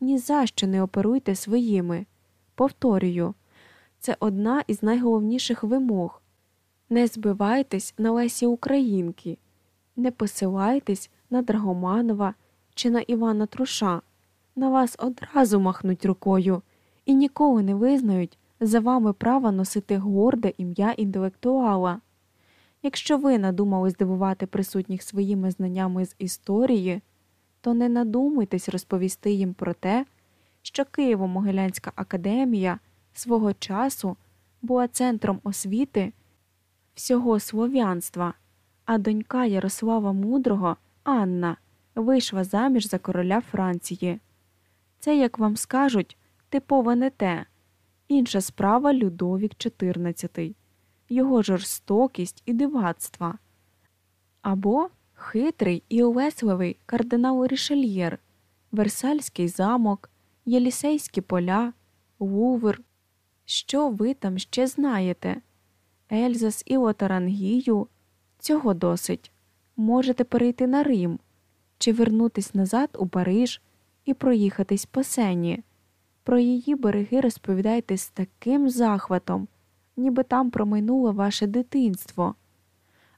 Ні за що не оперуйте своїми. Повторюю, це одна із найголовніших вимог. Не збивайтесь на Лесі Українки, не посилайтесь на Драгоманова чи на Івана Труша. На вас одразу махнуть рукою і ніколи не визнають за вами право носити горде ім'я інтелектуала. Якщо ви надумали здивувати присутніх своїми знаннями з історії, то не надумуйтесь розповісти їм про те, що Києво-Могилянська академія свого часу була центром освіти всього слов'янства, а донька Ярослава Мудрого, Анна, вийшла заміж за короля Франції. Це, як вам скажуть, типове не те. Інша справа Людовік XIV, його жорстокість і дивацтва. Або хитрий і улесливий кардинал Рішельєр, Версальський замок, Єлісейські поля, Лувр. Що ви там ще знаєте? Ельзас і Лотарангію. Цього досить. Можете перейти на Рим чи вернутись назад у Париж і проїхатись по сені. Про її береги розповідайте з таким захватом, ніби там промайнуло ваше дитинство.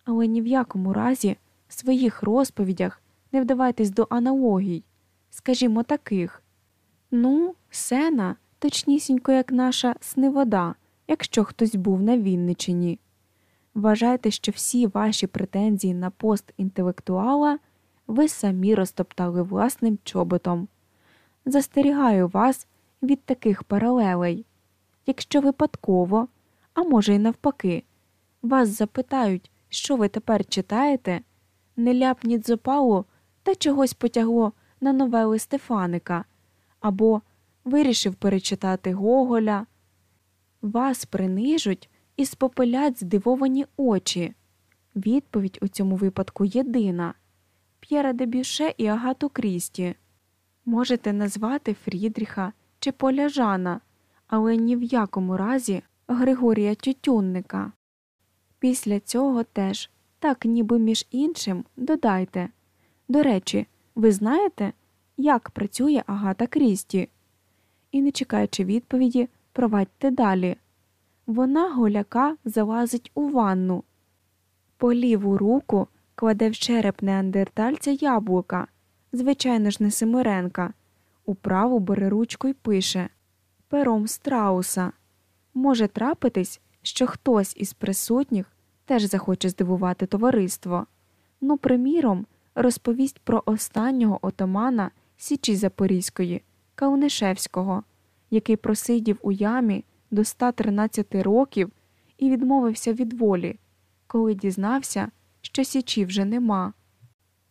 Але ні в якому разі в своїх розповідях не вдавайтесь до аналогій, скажімо, таких. Ну, сена, точнісінько, як наша снивода, якщо хтось був на Вінничині. Вважайте, що всі ваші претензії на пост інтелектуала ви самі розтоптали власним чоботом. Застерігаю вас від таких паралелей. Якщо випадково, а може й навпаки, вас запитають, що ви тепер читаєте, не ляпніть з опалу та чогось потягло на новели Стефаника, або вирішив перечитати Гоголя. Вас принижуть і спопелять здивовані очі. Відповідь у цьому випадку єдина П'єра де Бюше і Агату Крісті. Можете назвати Фрідріха чи Поля Жана, але ні в якому разі Григорія Тютюнника. Після цього теж, так ніби між іншим, додайте До речі, ви знаєте, як працює Агата Крісті? І, не чекаючи відповіді, провадьте далі. Вона голяка залазить у ванну. По ліву руку кладе в череп неандертальця яблука, звичайно ж, не Симиренка, управу бере ручку й пише пером страуса. Може трапитись, що хтось із присутніх теж захоче здивувати товариство. Ну, приміром, розповість про останнього отамана Січі Запорізької, Каунишевського, який просидів у ямі до 113 років і відмовився від волі, коли дізнався, що Січі вже нема.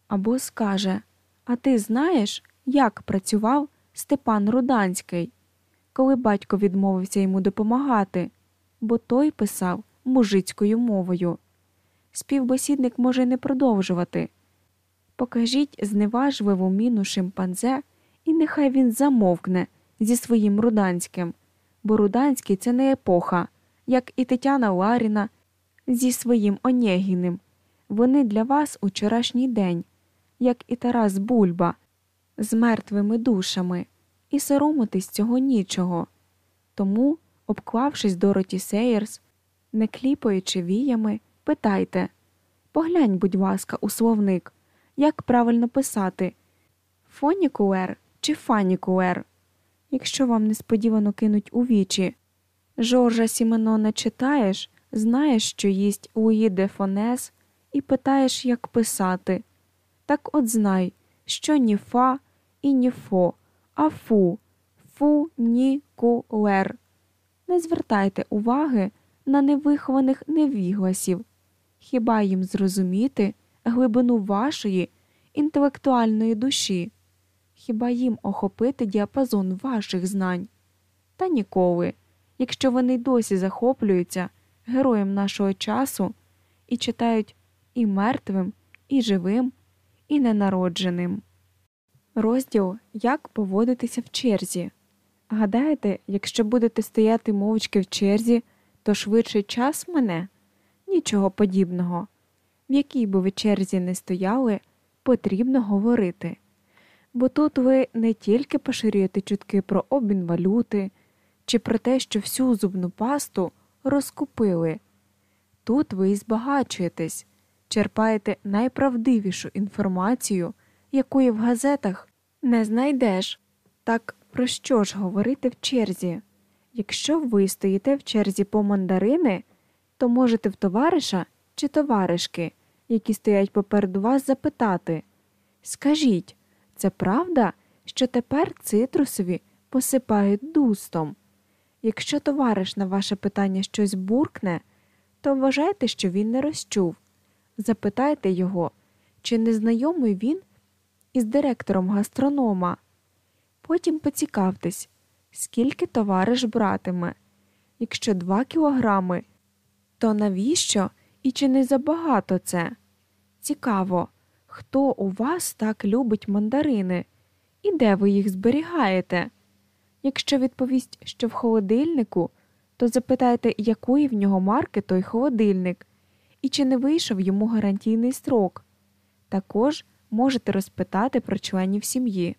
Або скаже А ти знаєш, як працював Степан Руданський, коли батько відмовився йому допомагати, бо той писав мужицькою мовою. Співбесідник може не продовжувати. Покажіть зневажливу міну шимпанзе, і нехай він замовкне зі своїм Руданським, бо Руданський це не епоха, як і Тетяна Ларіна зі своїм Онєгіним. Вони для вас учорашній день, як і Тарас Бульба, з мертвими душами, і соромитись цього нічого. Тому, обклавшись Дороті Сейерс, не кліпаючи віями, питайте поглянь, будь ласка, у словник, як правильно писати фонікуер чи фанікуер. Якщо вам несподівано кинуть у вічі, Жоржа Сіменона читаєш, знаєш, що їсть Луї де Фонес, і питаєш, як писати. Так от знай, що ні фа і ні фо, а фу, фу, ні ку лер. Не звертайте уваги на невихованих невігласів. Хіба їм зрозуміти глибину вашої інтелектуальної душі? Хіба їм охопити діапазон ваших знань? Та ніколи, якщо вони досі захоплюються героєм нашого часу і читають і мертвим, і живим, і ненародженим. Розділ Як поводитися в черзі. Гадаєте, якщо будете стояти мовчки в черзі, то швидший час мене? Нічого подібного. В якій би ви черзі не стояли, потрібно говорити. Бо тут ви не тільки поширюєте чутки про обмін валюти чи про те, що всю зубну пасту розкупили. Тут ви і збагачуєтесь, черпаєте найправдивішу інформацію, якої в газетах не знайдеш. Так про що ж говорити в черзі? Якщо ви стоїте в черзі по мандарини, то можете в товариша чи товаришки, які стоять попереду вас, запитати Скажіть, це правда, що тепер цитрусові посипають дустом? Якщо товариш на ваше питання щось буркне, то вважайте, що він не розчув. Запитайте його, чи не знайомий він із директором гастронома. Потім поцікавтесь, скільки товариш братиме. Якщо два кілограми, то навіщо і чи не забагато це? Цікаво, хто у вас так любить мандарини і де ви їх зберігаєте? Якщо відповість, що в холодильнику, то запитайте, якої в нього марки той холодильник і чи не вийшов йому гарантійний строк. Також можете розпитати про членів сім'ї.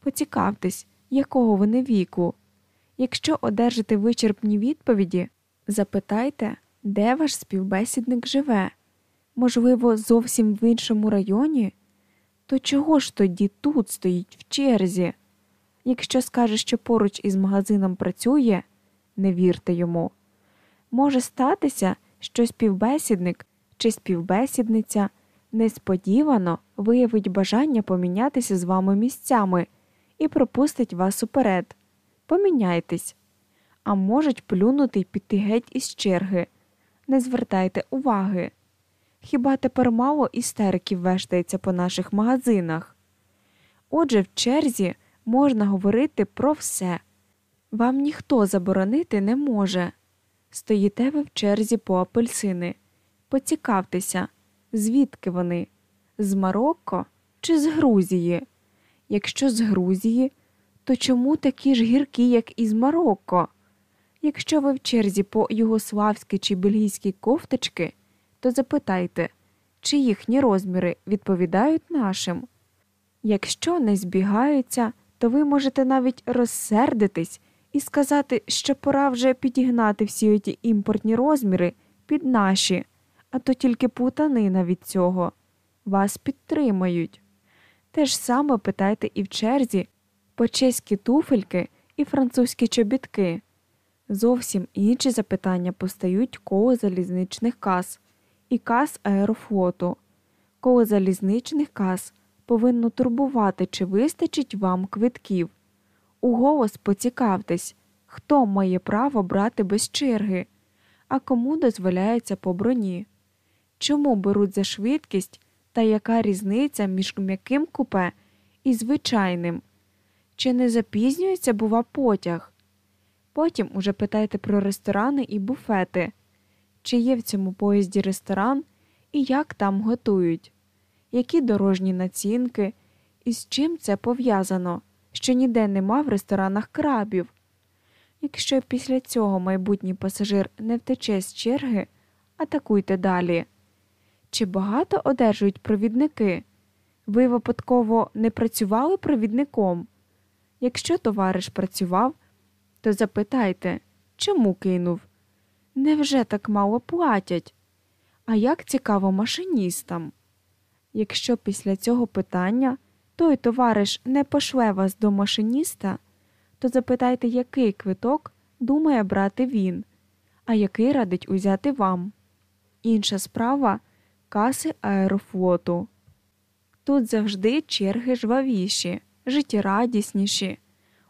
Поцікавтесь, якого вони віку. Якщо одержите вичерпні відповіді, запитайте, де ваш співбесідник живе. Можливо, зовсім в іншому районі? То чого ж тоді тут стоїть в черзі? Якщо скаже, що поруч із магазином працює, не вірте йому. Може статися, що співбесідник чи співбесідниця несподівано виявить бажання помінятися з вами місцями і пропустить вас уперед. Поміняйтесь, а можуть плюнути й піти геть із черги. Не звертайте уваги. Хіба тепер мало істериків вештається по наших магазинах? Отже, в черзі можна говорити про все. Вам ніхто заборонити не може. Стоїте ви в черзі по апельсини. Поцікавтеся, звідки вони? З Марокко чи з Грузії? Якщо з Грузії, то чому такі ж гіркі, як із Марокко? Якщо ви в черзі по югославській чи бельгійській кофточки, то запитайте, чи їхні розміри відповідають нашим. Якщо не збігаються, то ви можете навіть розсердитись і сказати, що пора вже підігнати всі ті імпортні розміри під наші, а то тільки путанина від цього. Вас підтримають. Те ж саме питайте і в черзі по чеські туфельки і французькі чобітки. Зовсім інші запитання постають коло залізничних кас і кас аерофлоту. Коло залізничних кас повинно турбувати, чи вистачить вам квитків. Уголос поцікавтесь, хто має право брати без черги, а кому дозволяється по броні. Чому беруть за швидкість та яка різниця між м'яким купе і звичайним? Чи не запізнюється, бува, потяг? Потім уже питайте про ресторани і буфети, чи є в цьому поїзді ресторан і як там готують, які дорожні націнки, і з чим це пов'язано, що ніде нема в ресторанах крабів. Якщо після цього майбутній пасажир не втече з черги, атакуйте далі. Чи багато одержують провідники? Ви випадково не працювали провідником? Якщо товариш працював, то запитайте, чому кинув? Невже так мало платять? А як цікаво машиністам? Якщо після цього питання той товариш не пошле вас до машиніста, то запитайте, який квиток думає брати він, а який радить узяти вам. Інша справа каси аерофлоту. Тут завжди черги жвавіші, життєрадісніші.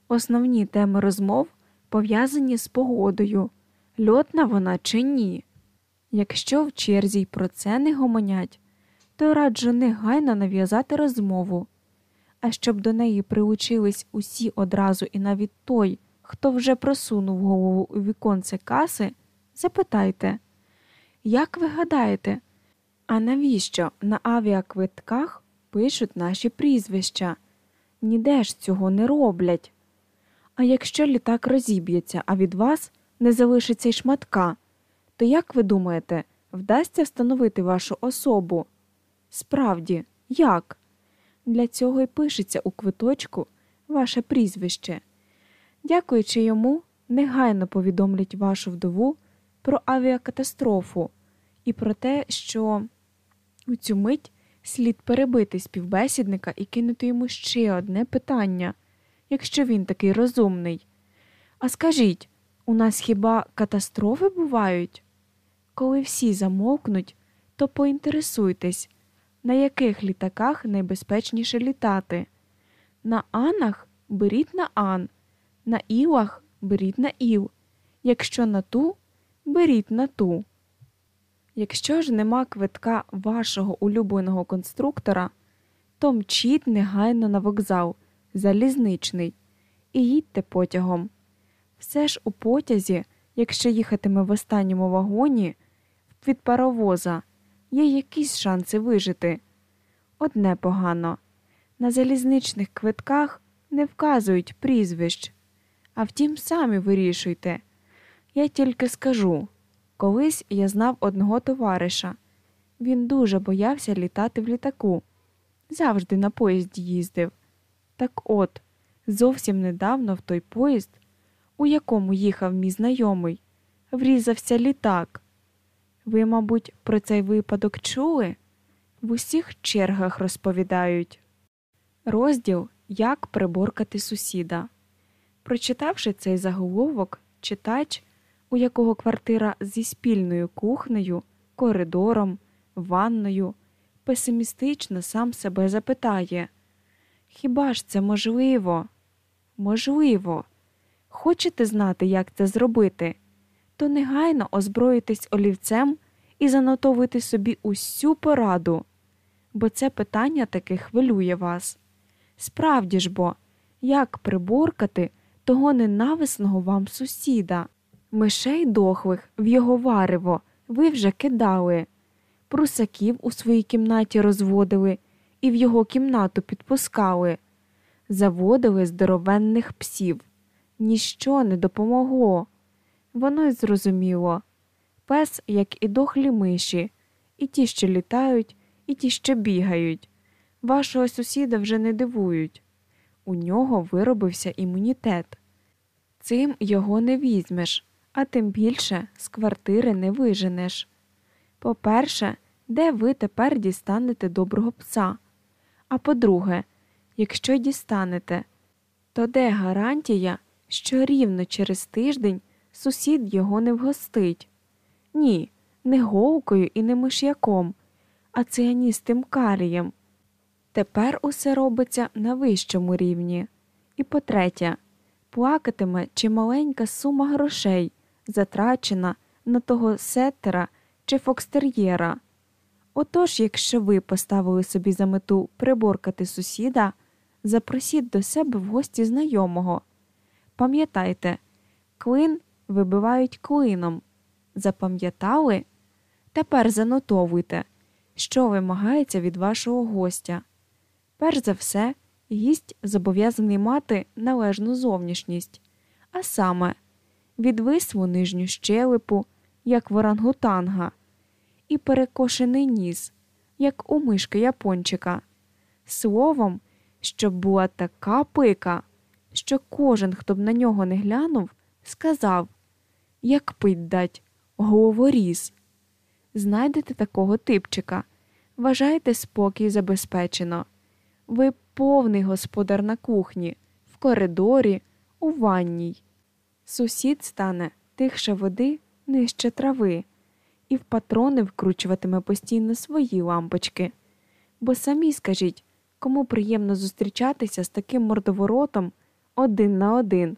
Основні теми розмов пов'язані з погодою, льотна вона чи ні. Якщо в черзі й про це не гомонять, то раджу негайно нав'язати розмову. А щоб до неї приучились усі одразу і навіть той, хто вже просунув голову у віконце каси, запитайте, як ви гадаєте, а навіщо на авіаквитках пишуть наші прізвища? Ніде ж цього не роблять. А якщо літак розіб'ється, а від вас не залишиться й шматка, то як ви думаєте, вдасться встановити вашу особу? Справді, як? Для цього й пишеться у квиточку ваше прізвище. Дякуючи йому, негайно повідомлять вашу вдову про авіакатастрофу і про те, що у цю мить слід перебити співбесідника і кинути йому ще одне питання, якщо він такий розумний. А скажіть, у нас хіба катастрофи бувають? Коли всі замовкнуть, то поінтересуйтесь, на яких літаках найбезпечніше літати. На Анах беріть на Ан, на Ілах беріть на Іл, якщо на ту, беріть на ту. Якщо ж нема квитка вашого улюбленого конструктора, то мчіть негайно на вокзал, залізничний, і їдьте потягом. Все ж у потязі, якщо їхатиме в останньому вагоні, від паровоза, є якісь шанси вижити. Одне погано на залізничних квитках не вказують прізвищ, а втім, самі вирішуйте. Я тільки скажу колись я знав одного товариша. Він дуже боявся літати в літаку, завжди на поїзді їздив. Так от, зовсім недавно в той поїзд, у якому їхав мій знайомий, врізався літак. Ви, мабуть, про цей випадок чули? В усіх чергах розповідають. Розділ Як приборкати сусіда. Прочитавши цей заголовок, читач, у якого квартира зі спільною кухнею, коридором, ванною, песимістично сам себе запитає Хіба ж це можливо? Можливо. Хочете знати, як це зробити? То негайно озброїтесь олівцем і занотовуйте собі усю пораду, бо це питання таки хвилює вас. Справді ж бо, як приборкати того ненависного вам сусіда? Мишей дохлих в його варево ви вже кидали, прусаків у своїй кімнаті розводили і в його кімнату підпускали, заводили здоровенних псів. Ніщо не допомогло. Воно й зрозуміло пес, як і дохлі миші, і ті, що літають, і ті, що бігають. Вашого сусіда вже не дивують. У нього виробився імунітет. Цим його не візьмеш, а тим більше з квартири не виженеш. По-перше, де ви тепер дістанете доброго пса? А по-друге, якщо дістанете, то де гарантія, що рівно через тиждень сусід його не вгостить? Ні, не голкою і не миш'яком, а цианістим калієм. Тепер усе робиться на вищому рівні. І по третє, плакатиме чималенька сума грошей, затрачена на того сеттера чи фокстер'єра. Отож, якщо ви поставили собі за мету приборкати сусіда, запросіть до себе в гості знайомого. Пам'ятайте, клин вибивають клином. Запам'ятали? Тепер занотовуйте, що вимагається від вашого гостя. Перш за все, гість зобов'язаний мати належну зовнішність, а саме відвислу нижню щелепу, як в орангутанга, і перекошений ніс, як у мишки япончика. Словом, щоб була така пика, що кожен, хто б на нього не глянув, сказав як пить дать, головоріз. Знайдете такого типчика, вважайте спокій забезпечено. Ви повний господар на кухні, в коридорі, у ванній. Сусід стане тихше води, нижче трави, і в патрони вкручуватиме постійно свої лампочки. Бо самі скажіть, кому приємно зустрічатися з таким мордоворотом один на один,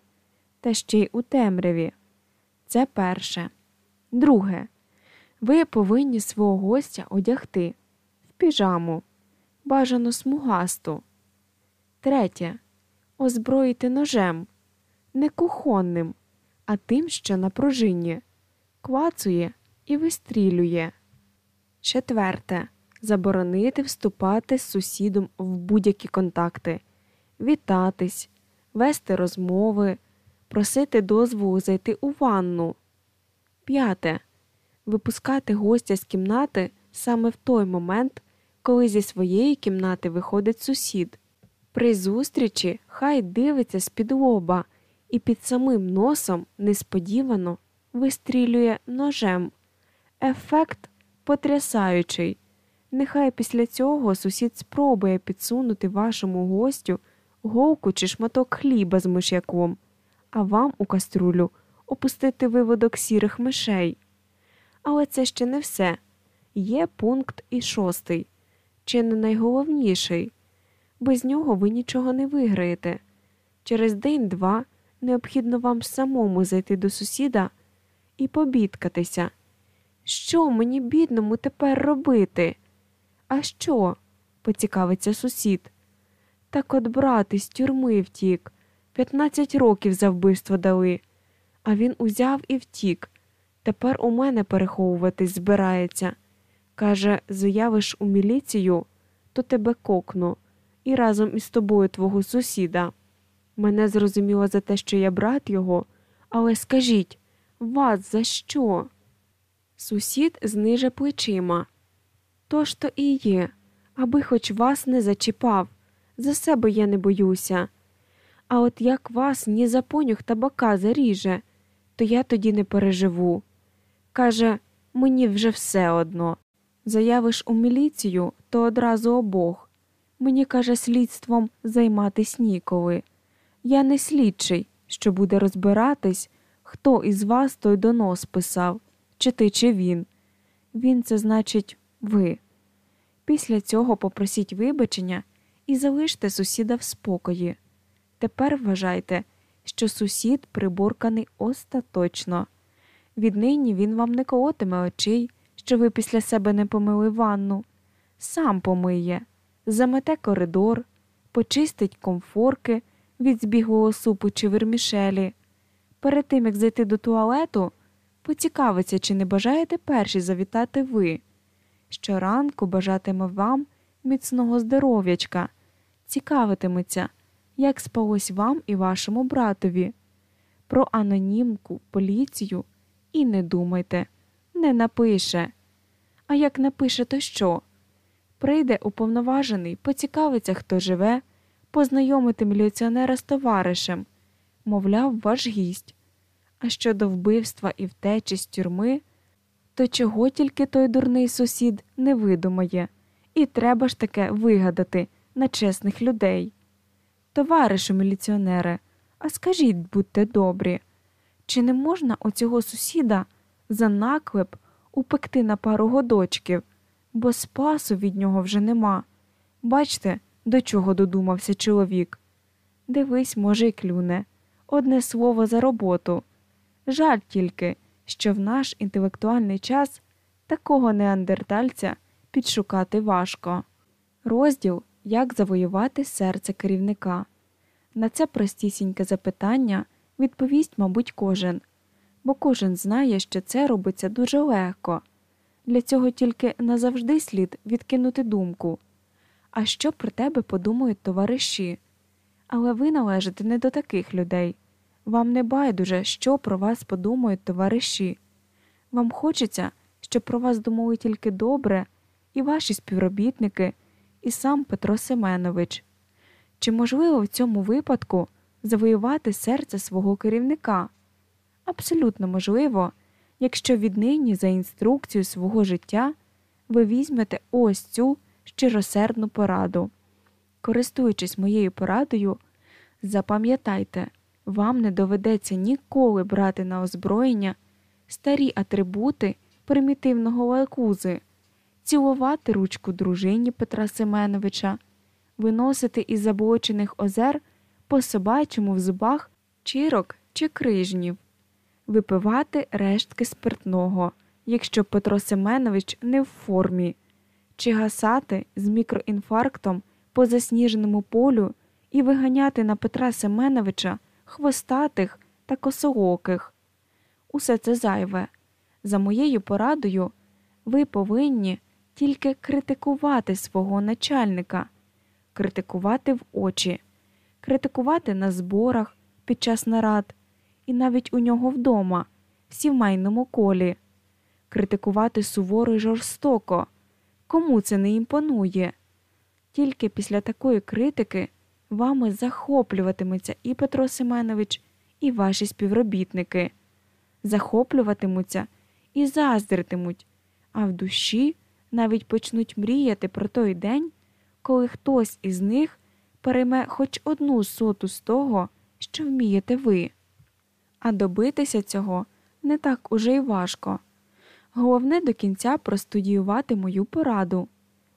та ще й у темряві. Це перше. Друге. Ви повинні свого гостя одягти в піжаму, бажано смугасту. Третє. Озброїти ножем, не кухонним, а тим, що на пружині, клацує і вистрілює. Четверте. Заборонити вступати з сусідом в будь-які контакти, вітатись, вести розмови, просити дозволу зайти у ванну. П'яте. Випускати гостя з кімнати саме в той момент, коли зі своєї кімнати виходить сусід. При зустрічі хай дивиться з-під лоба і під самим носом несподівано вистрілює ножем. Ефект потрясаючий. Нехай після цього сусід спробує підсунути вашому гостю голку чи шматок хліба з миш'яком, а вам у каструлю опустити виводок сірих мишей. Але це ще не все. Є пункт і шостий, чи не найголовніший. Без нього ви нічого не виграєте. Через день-два необхідно вам самому зайти до сусіда і побідкатися. Що мені, бідному, тепер робити? А що? поцікавиться сусід. Так от брат із тюрми втік, п'ятнадцять років за вбивство дали, а він узяв і втік. Тепер у мене переховуватись збирається. Каже, заявиш у міліцію, то тебе кокну, і разом із тобою твого сусіда. Мене зрозуміло за те, що я брат його, але скажіть, вас за що? Сусід зниже плечима. То ж то і є, аби хоч вас не зачіпав. За себе я не боюся. А от як вас ні за понюх табака заріже, то я тоді не переживу. Каже, мені вже все одно. Заявиш у міліцію, то одразу обох. Мені, каже, слідством займатись ніколи. Я не слідчий, що буде розбиратись, хто із вас той донос писав, чи ти, чи він. Він це значить ви. Після цього попросіть вибачення і залиште сусіда в спокої. Тепер вважайте, що сусід приборканий остаточно. Віднині він вам не колотиме очей, що ви після себе не помили ванну, сам помиє, замете коридор, почистить комфорки від збіглого супу чи вермішелі. Перед тим, як зайти до туалету, поцікавиться, чи не бажаєте перші завітати ви. Щоранку бажатиме вам міцного здоров'ячка, цікавитиметься, як спалось вам і вашому братові. Про анонімку, поліцію і не думайте, не напише. А як напише, то що? Прийде уповноважений, поцікавиться, хто живе, познайомити міліціонера з товаришем, мовляв, ваш гість. А щодо вбивства і втечі з тюрми, то чого тільки той дурний сусід не видумає, і треба ж таке вигадати на чесних людей. Товаришу міліціонере, а скажіть, будьте добрі, чи не можна оцього сусіда за наклеп упекти на пару годочків, бо спасу від нього вже нема. Бачте, до чого додумався чоловік. Дивись, може, й клюне. Одне слово за роботу. Жаль тільки, що в наш інтелектуальний час такого неандертальця підшукати важко. Розділ Як завоювати серце керівника. На це простісіньке запитання відповість, мабуть, кожен, бо кожен знає, що це робиться дуже легко. Для цього тільки назавжди слід відкинути думку. А що про тебе подумають товариші? Але ви належите не до таких людей. Вам не байдуже, що про вас подумають товариші. Вам хочеться, щоб про вас думали тільки добре, і ваші співробітники, і сам Петро Семенович. Чи можливо в цьому випадку завоювати серце свого керівника? Абсолютно можливо, якщо віднині за інструкцію свого життя ви візьмете ось цю щиросердну пораду. Користуючись моєю порадою, запам'ятайте, вам не доведеться ніколи брати на озброєння старі атрибути примітивного лайкузи, цілувати ручку дружині Петра Семеновича, виносити із заблочених озер по собачому в зубах чирок чи крижнів, випивати рештки спиртного, якщо Петро Семенович не в формі, чи гасати з мікроінфарктом по засніженому полю і виганяти на Петра Семеновича хвостатих та косооких. Усе це зайве. За моєю порадою, ви повинні тільки критикувати свого начальника, критикувати в очі, критикувати на зборах під час нарад і навіть у нього вдома, в сімейному колі, критикувати суворо й жорстоко. Кому це не імпонує? Тільки після такої критики вами захоплюватиметься і Петро Семенович, і ваші співробітники, захоплюватимуться і заздритимуть, а в душі навіть почнуть мріяти про той день, коли хтось із них перейме хоч одну соту з того, що вмієте ви. А добитися цього не так уже й важко. Головне до кінця простудіювати мою пораду.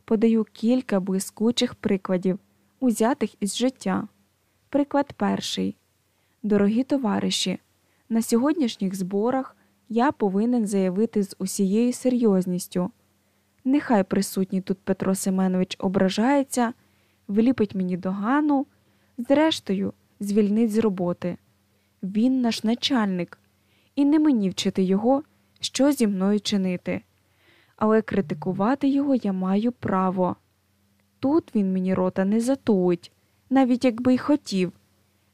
Подаю кілька блискучих прикладів, узятих із життя. Приклад перший. Дорогі товариші, на сьогоднішніх зборах я повинен заявити з усією серйозністю. Нехай присутній тут Петро Семенович ображається, вліпить мені догану, зрештою, звільнить з роботи. Він наш начальник, і не мені вчити його, що зі мною чинити. Але критикувати його я маю право. Тут він мені рота не затують, навіть якби й хотів,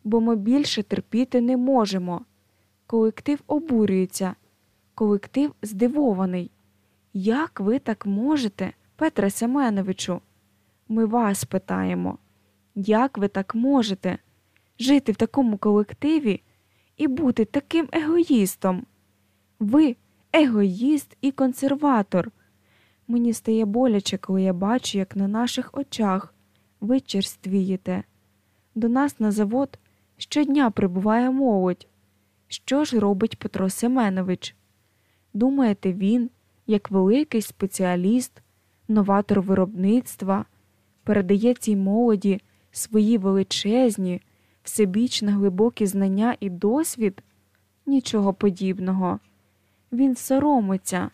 бо ми більше терпіти не можемо. Колектив обурюється, колектив здивований. Як ви так можете, Петре Семеновичу? Ми вас питаємо, як ви так можете жити в такому колективі і бути таким егоїстом? Ви егоїст і консерватор. Мені стає боляче, коли я бачу, як на наших очах ви черствієте. До нас на завод щодня прибуває молодь. Що ж робить Петро Семенович? Думаєте, він, як великий спеціаліст, новатор виробництва, передає цій молоді свої величезні, всебічно глибокі знання і досвід? Нічого подібного. Він соромиться.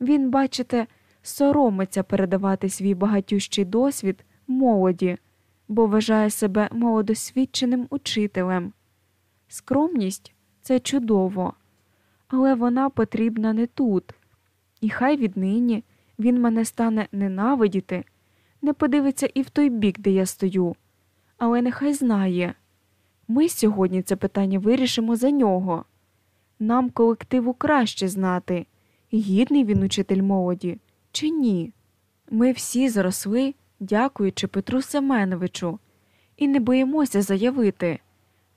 Він, бачите, соромиться передавати свій багатющий досвід молоді, бо вважає себе молодосвідченим учителем. Скромність це чудово, але вона потрібна не тут. І хай віднині він мене стане ненавидіти, не подивиться і в той бік, де я стою. Але нехай знає ми сьогодні це питання вирішимо за нього. Нам колективу краще знати, гідний він учитель молоді чи ні. Ми всі зросли, дякуючи Петру Семеновичу, і не боїмося заявити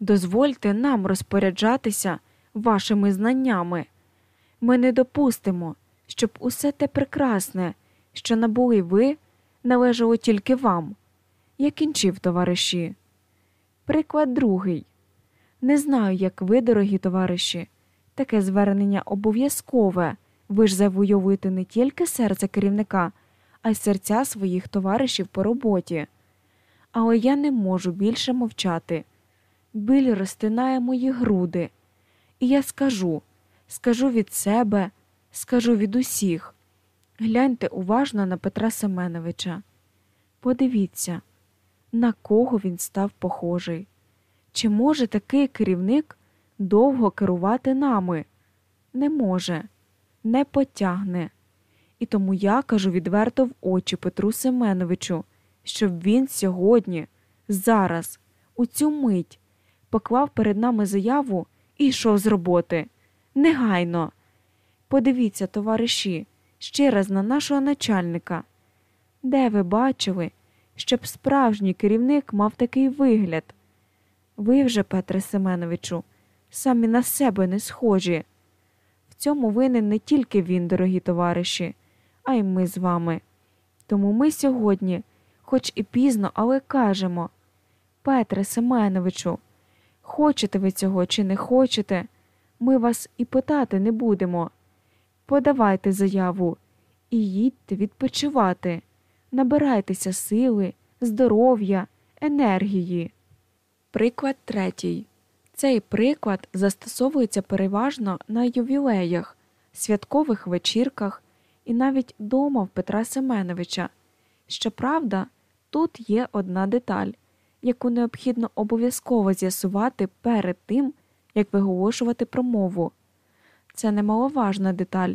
дозвольте нам розпоряджатися вашими знаннями. Ми не допустимо, щоб усе те прекрасне, що набули ви, належало тільки вам. Я кінчив, товариші. Приклад другий. Не знаю, як ви, дорогі товариші, таке звернення обов'язкове. Ви ж завойовуєте не тільки серце керівника, а й серця своїх товаришів по роботі. Але я не можу більше мовчати. Біль розтинає мої груди. І я скажу, скажу від себе, скажу від усіх. Гляньте уважно на Петра Семеновича. Подивіться, на кого він став похожий. Чи може такий керівник довго керувати нами? Не може, не потягне. І тому я кажу відверто в очі Петру Семеновичу, щоб він сьогодні, зараз, у цю мить, поклав перед нами заяву і йшов з роботи. Негайно. Подивіться, товариші, ще раз на нашого начальника. Де ви бачили, щоб справжній керівник мав такий вигляд? Ви вже, Петре Семеновичу, самі на себе не схожі. В цьому винен не тільки він, дорогі товариші, а й ми з вами. Тому ми сьогодні, хоч і пізно, але кажемо Петре Семеновичу, хочете ви цього чи не хочете, ми вас і питати не будемо. Подавайте заяву і їдьте відпочивати, набирайтеся сили, здоров'я, енергії. Приклад третій. Цей приклад застосовується переважно на ювілеях, святкових вечірках і навіть дома в Петра Семеновича. Щоправда, тут є одна деталь, яку необхідно обов'язково з'ясувати перед тим, як виголошувати промову. Це немаловажна деталь,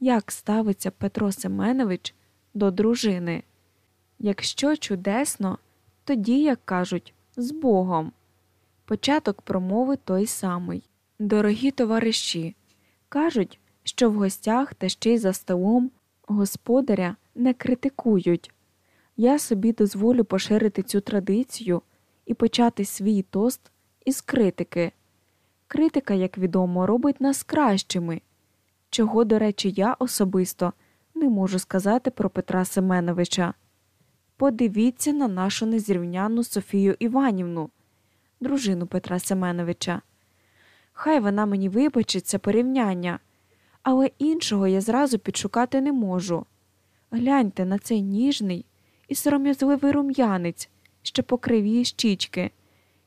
як ставиться Петро Семенович до дружини. Якщо чудесно, тоді, як кажуть, з Богом. Початок промови той самий. Дорогі товариші, кажуть, що в гостях та ще й за столом господаря не критикують. Я собі дозволю поширити цю традицію і почати свій тост із критики. Критика, як відомо, робить нас кращими, чого, до речі, я особисто не можу сказати про Петра Семеновича. Подивіться на нашу незрівняну Софію Іванівну, дружину Петра Семеновича. Хай вона мені вибачить це порівняння, але іншого я зразу підшукати не можу. Гляньте на цей ніжний і сором'язливий рум'янець, що покрив її щічки.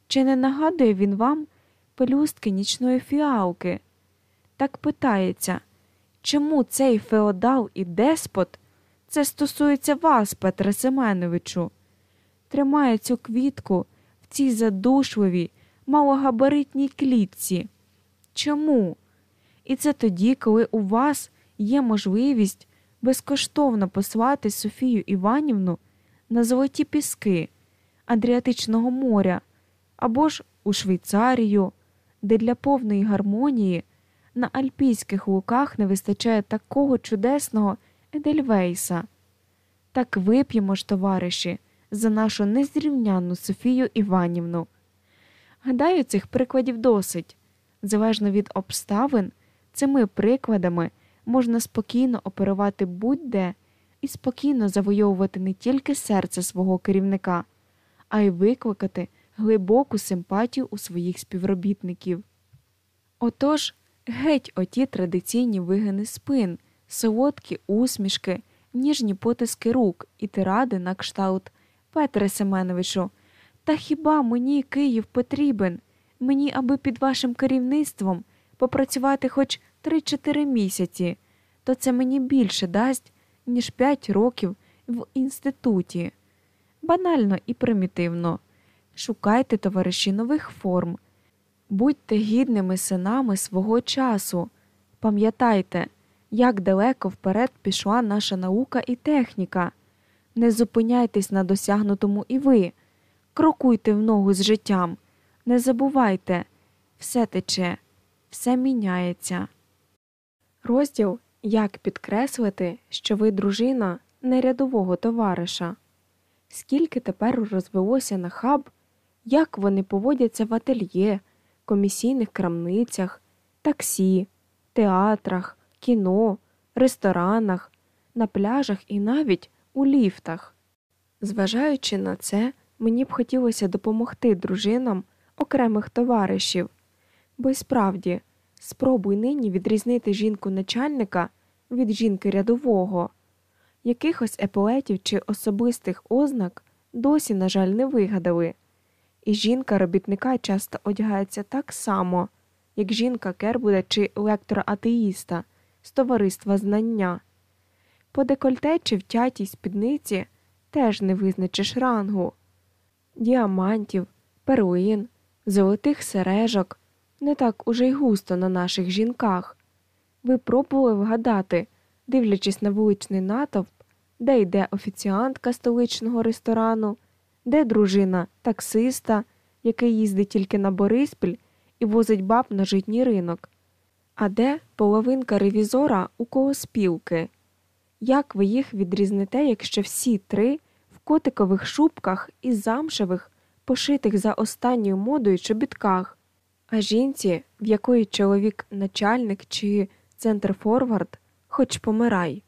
Чи не нагадує він вам пелюстки нічної фіалки? так питається, чому цей феодал і деспот це стосується вас, Петре Семеновичу? Тримає цю квітку цій задушливій, малогабаритній клітці. Чому? І це тоді, коли у вас є можливість безкоштовно послати Софію Іванівну на золоті піски Адріатичного моря або ж у Швейцарію, де для повної гармонії на альпійських луках не вистачає такого чудесного Едельвейса. Так вип'ємо ж, товариші, за нашу незрівнянну Софію Іванівну. Гадаю, цих прикладів досить. Залежно від обставин, цими прикладами можна спокійно оперувати будь-де і спокійно завойовувати не тільки серце свого керівника, а й викликати глибоку симпатію у своїх співробітників. Отож, геть оті традиційні вигини спин, солодкі усмішки, ніжні потиски рук і тиради на кшталт Петре Семеновичу, та хіба мені Київ потрібен? Мені, аби під вашим керівництвом попрацювати хоч 3-4 місяці, то це мені більше дасть, ніж 5 років в інституті. Банально і примітивно. Шукайте, товариші, нових форм, будьте гідними синами свого часу. Пам'ятайте, як далеко вперед пішла наша наука і техніка. Не зупиняйтесь на досягнутому і ви, крокуйте в ногу з життям, не забувайте, все тече, все міняється. Розділ Як підкреслити, що ви дружина нерядового товариша. Скільки тепер розвелося на хаб, як вони поводяться в ательє, комісійних крамницях, таксі, театрах, кіно, ресторанах, на пляжах і навіть у ліфтах. Зважаючи на це, мені б хотілося допомогти дружинам окремих товаришів, бо й справді спробуй нині відрізнити жінку начальника від жінки рядового. Якихось епоетів чи особистих ознак досі, на жаль, не вигадали, і жінка робітника часто одягається так само, як жінка кербуда чи лектора атеїста з товариства знання. По декольте чи втятій спідниці теж не визначиш рангу, діамантів, перлин, золотих сережок не так уже й густо на наших жінках. Ви пробували вгадати, дивлячись на вуличний натовп, де йде офіціантка столичного ресторану, де дружина таксиста, який їздить тільки на Бориспіль і возить баб на житній ринок, а де половинка ревізора у колоспілки. Як ви їх відрізните, якщо всі три в котикових шубках і замшевих, пошитих за останньою модою чобітках, а жінці, в якої чоловік начальник чи центр форвард, хоч помирай.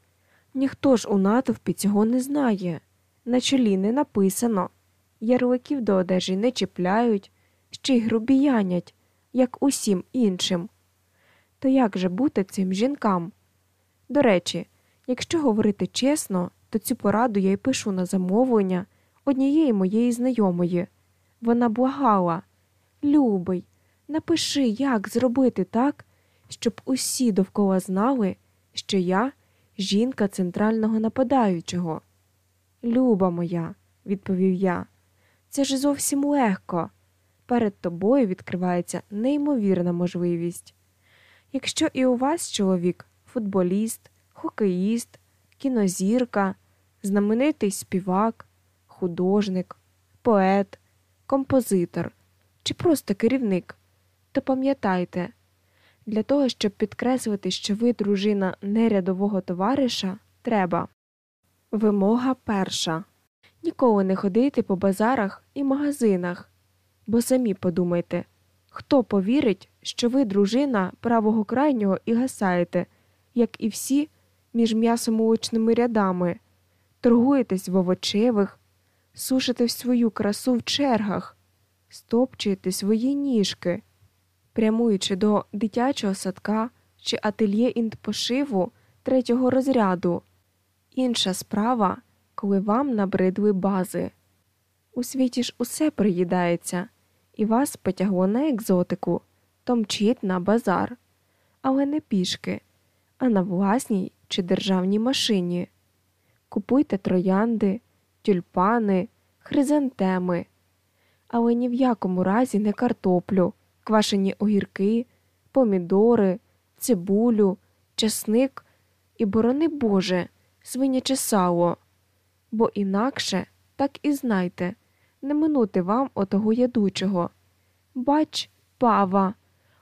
Ніхто ж у натовпі цього не знає. На чолі не написано, ярликів до одежі не чіпляють, ще й грубіянять, як усім іншим. То як же бути цим жінкам? До речі, якщо говорити чесно, то цю пораду я й пишу на замовлення однієї моєї знайомої. Вона благала Любий, напиши, як зробити так, щоб усі довкола знали, що я жінка центрального нападаючого. Люба моя, відповів я, це ж зовсім легко. Перед тобою відкривається неймовірна можливість. Якщо і у вас чоловік футболіст, хокеїст, кінозірка, знаменитий співак, художник, поет, композитор чи просто керівник, то пам'ятайте, для того, щоб підкреслити, що ви дружина нерядового товариша, треба. Вимога перша. Ніколи не ходити по базарах і магазинах, бо самі подумайте, хто повірить, що ви дружина правого крайнього і гасаєте, як і всі між м'ясомолочними рядами, торгуєтесь в овочевих, сушите свою красу в чергах, стопчуєте свої ніжки прямуючи до дитячого садка чи ательє інтпошиву третього розряду. Інша справа, коли вам набридли бази. У світі ж усе приїдається, і вас потягло на екзотику, то мчіть на базар. але не пішки, а на власній чи державній машині. Купуйте троянди, тюльпани, хризантеми, але ні в якому разі не картоплю, квашені огірки, помідори, цибулю, часник і, борони Боже, свиняче сало. Бо інакше, так і знайте, не минути вам отого ядучого. Бач, пава,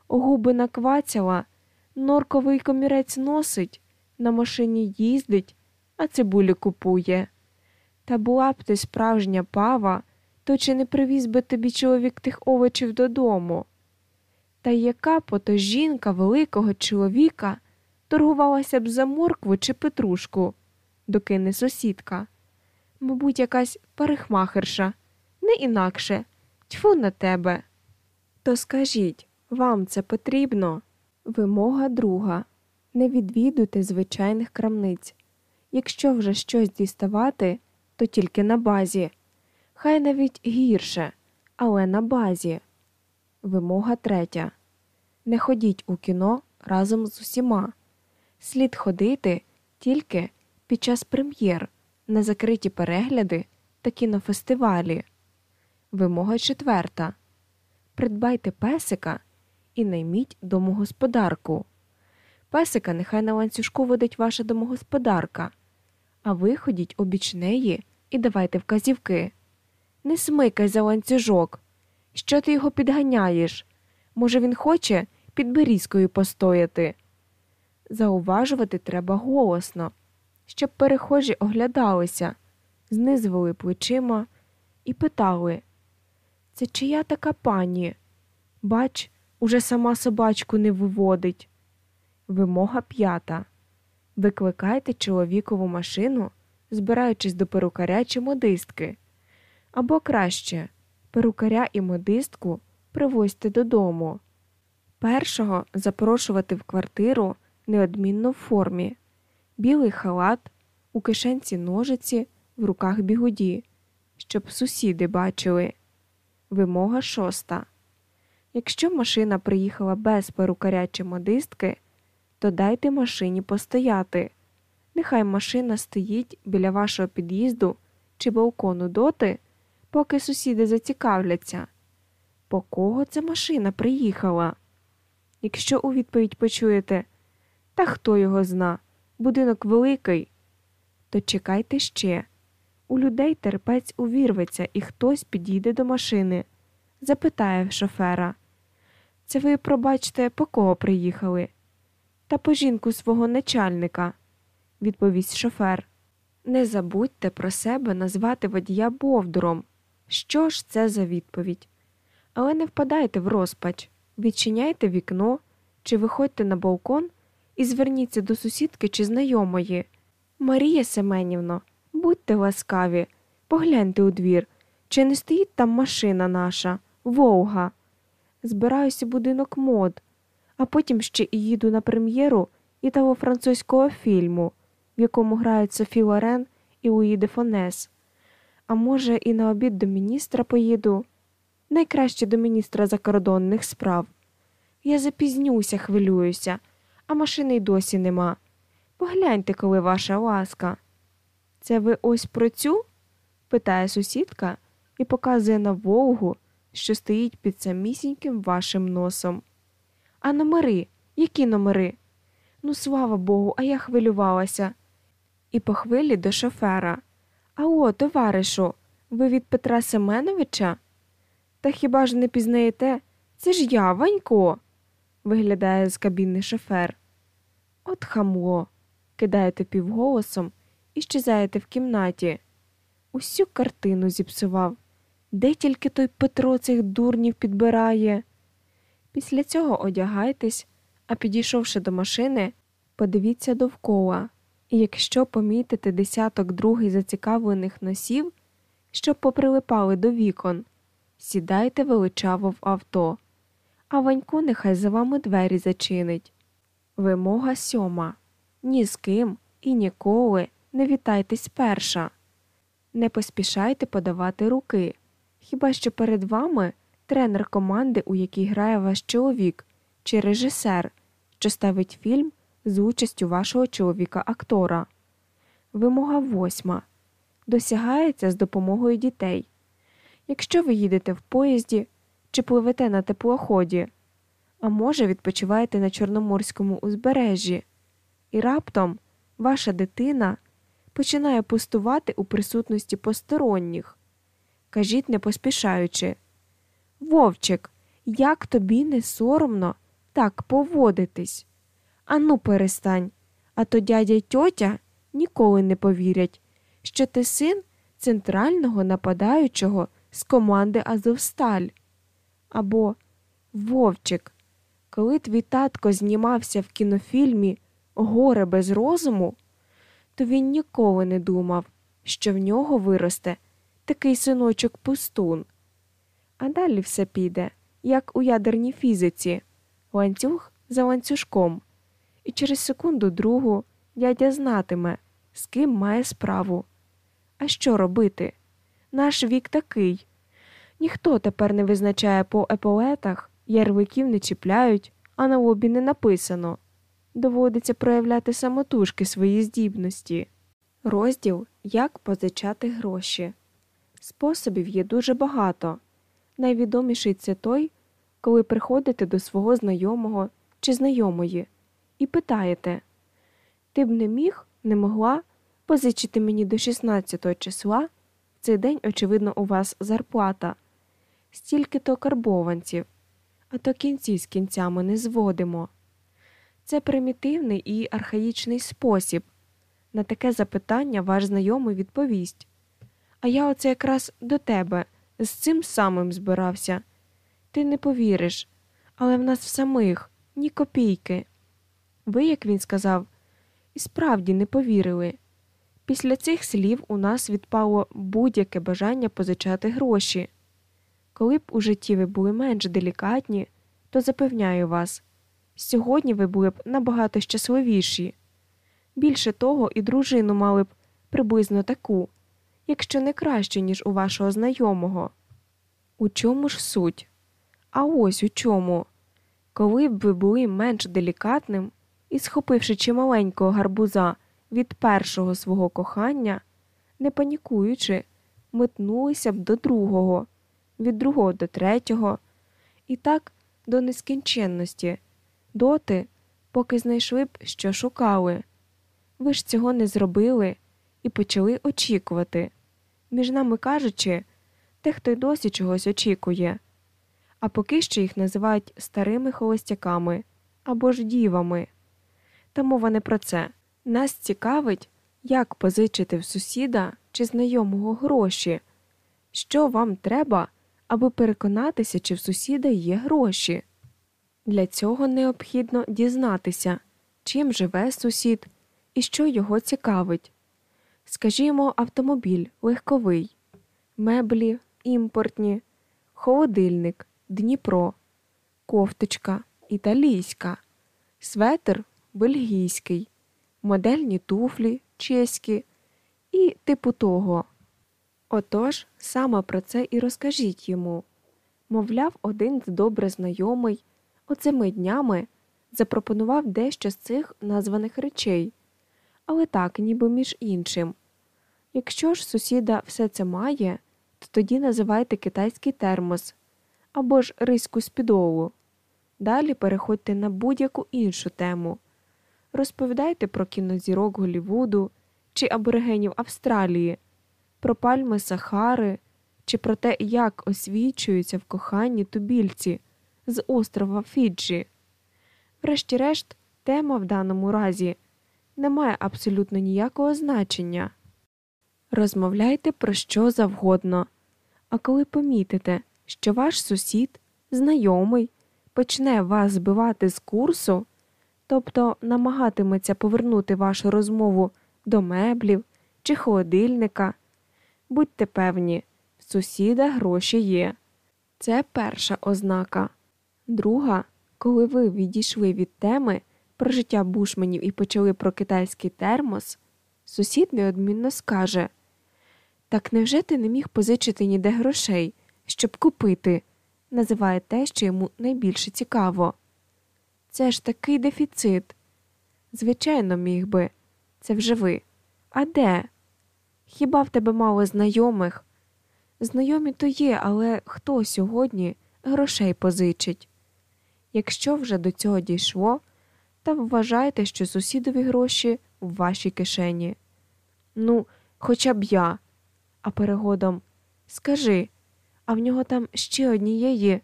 губи наквацяла, норковий комірець носить, на машині їздить, а цибулі купує. Та була б ти справжня пава, то чи не привіз би тобі чоловік тих овочів додому? Та яка б ото жінка великого чоловіка торгувалася б за моркву чи петрушку, докине сусідка. Мабуть, якась парикмахерша, не інакше, тьфу на тебе. То скажіть, вам це потрібно? Вимога друга не відвідуйте звичайних крамниць. Якщо вже щось діставати, то тільки на базі. Хай навіть гірше, але на базі. Вимога третя. Не ходіть у кіно разом з усіма. Слід ходити тільки під час прем'єр на закриті перегляди та кінофестивалі. Вимога четверта. Придбайте песика і найміть домогосподарку. Песика нехай на ланцюжку водить ваша домогосподарка, а ви ходіть обіч неї і давайте вказівки. Не смикай за ланцюжок. Що ти його підганяєш? Може, він хоче під берізкою постояти. Зауважувати треба голосно, щоб перехожі оглядалися, знизували плечима і питали Це чия така пані? Бач, уже сама собачку не виводить. Вимога п'ята. Викликайте чоловікову машину, збираючись до перукаря чи модистки. Або краще, перукаря і модистку привозьте додому. Першого запрошувати в квартиру неодмінно в формі, білий халат, у кишенці ножиці, в руках бігуді, щоб сусіди бачили. Вимога шоста. Якщо машина приїхала без перукаря чи модистки, то дайте машині постояти. Нехай машина стоїть біля вашого під'їзду чи балкону доти, поки сусіди зацікавляться. По кого ця машина приїхала? Якщо у відповідь почуєте, та хто його зна, будинок великий, то чекайте ще. У людей терпець увірветься, і хтось підійде до машини, запитає шофера. Це ви, пробачте, по кого приїхали? Та по жінку свого начальника, відповість шофер. Не забудьте про себе назвати водія Бовдуром. Що ж це за відповідь? Але не впадайте в розпач, відчиняйте вікно чи виходьте на балкон і зверніться до сусідки чи знайомої. Марія Семенівно, будьте ласкаві, погляньте у двір, чи не стоїть там машина наша, Волга. Збираюся будинок мод, а потім ще і їду на прем'єру італо-французького фільму, в якому грають Софі Лорен і Луї де Фонес. А може, і на обід до міністра поїду, найкраще до міністра закордонних справ. Я запізнюся, хвилююся, а машини й досі нема. Погляньте, коли ваша ласка. Це ви ось про цю? питає сусідка і показує на Волгу, що стоїть під самісіньким вашим носом. А номери? Які номери? Ну, слава Богу, а я хвилювалася. І по хвилі до шофера. Ало, товаришу, ви від Петра Семеновича? Та хіба ж не пізнаєте? Це ж я, Ванько, виглядає з кабіни шофер. От хамло, кидаєте півголосом і щезаєте в кімнаті. Усю картину зіпсував. Де тільки той Петро цих дурнів підбирає? Після цього одягайтесь, а підійшовши до машини, подивіться довкола, і якщо помітите десяток другий зацікавлених носів, що поприлипали до вікон, сідайте величаво в авто, а Ванько нехай за вами двері зачинить. Вимога сьома ні з ким і ніколи не вітайтесь перша. Не поспішайте подавати руки. Хіба що перед вами тренер команди, у якій грає ваш чоловік, чи режисер, що ставить фільм з участю вашого чоловіка актора. Вимога восьма досягається з допомогою дітей. Якщо ви їдете в поїзді чи пливете на теплоході, а може, відпочиваєте на Чорноморському узбережжі, і раптом ваша дитина починає пустувати у присутності посторонніх. Кажіть, не поспішаючи. Вовчик, як тобі не соромно так поводитись? Ану, перестань, а то дядя й тьотя ніколи не повірять, що ти син центрального нападаючого з команди Азовсталь. Або Вовчик, коли твій татко знімався в кінофільмі Горе без розуму, то він ніколи не думав, що в нього виросте такий синочок пустун. А далі все піде, як у ядерній фізиці, ланцюг за ланцюжком, і через секунду другу дядя знатиме, з ким має справу. А що робити? Наш вік такий. Ніхто тепер не визначає по еполетах, ярликів не чіпляють, а на лобі не написано. Доводиться проявляти самотужки свої здібності. Розділ Як позичати гроші. Способів є дуже багато. Найвідоміший це той, коли приходите до свого знайомого чи знайомої і питаєте Ти б не міг, не могла позичити мені до 16 числа, цей день, очевидно, у вас зарплата, стільки то карбованців, а то кінці з кінцями не зводимо. Це примітивний і архаїчний спосіб. На таке запитання ваш знайомий відповість. А я оце якраз до тебе з цим самим збирався. Ти не повіриш, але в нас в самих ні копійки. Ви, як він сказав, і справді не повірили. Після цих слів у нас відпало будь-яке бажання позичати гроші. Коли б у житті ви були менш делікатні, то запевняю вас, сьогодні ви були б набагато щасливіші. Більше того, і дружину мали б приблизно таку, якщо не краще, ніж у вашого знайомого. У чому ж суть? А ось у чому. Коли б ви були менш делікатним і, схопивши чималенького гарбуза від першого свого кохання, не панікуючи, метнулися б до другого, від другого до третього, і так до нескінченності, доти, поки знайшли б, що шукали. Ви ж цього не зробили і почали очікувати. Між нами кажучи, дехто й досі чогось очікує, а поки що їх називають старими холостяками або ж дівами. Та мова не про це. Нас цікавить, як позичити в сусіда чи знайомого гроші, що вам треба, аби переконатися, чи в сусіда є гроші. Для цього необхідно дізнатися, чим живе сусід і що його цікавить. Скажімо, автомобіль легковий, меблі імпортні, холодильник, Дніпро, кофточка італійська, светр бельгійський, модельні туфлі чеські і типу того. Отож, саме про це і розкажіть йому. Мовляв, один добре знайомий оцими днями запропонував дещо з цих названих речей, але так, ніби між іншим. Якщо ж сусіда все це має, то тоді називайте китайський термос або ж риську спідолу. Далі переходьте на будь-яку іншу тему. Розповідайте про кінозірок Голівуду чи аборигенів Австралії, про пальми Сахари чи про те, як освічуються в коханні тубільці з острова Фіджі. Врешті-решт, тема в даному разі не має абсолютно ніякого значення. Розмовляйте про що завгодно, а коли помітите, що ваш сусід, знайомий, почне вас збивати з курсу, тобто намагатиметься повернути вашу розмову до меблів чи холодильника, будьте певні, в сусіда гроші є. Це перша ознака. Друга, коли ви відійшли від теми про життя бушменів і почали про китайський термос, сусід неодмінно скаже Так невже ти не міг позичити ніде грошей, щоб купити? називає те, що йому найбільше цікаво. Це ж такий дефіцит. Звичайно, міг би, це вже ви. А де? Хіба в тебе мало знайомих? Знайомі то є, але хто сьогодні грошей позичить? Якщо вже до цього дійшло, та вважайте, що сусідові гроші в вашій кишені. Ну, хоча б я. А перегодом скажи, а в нього там ще однієї,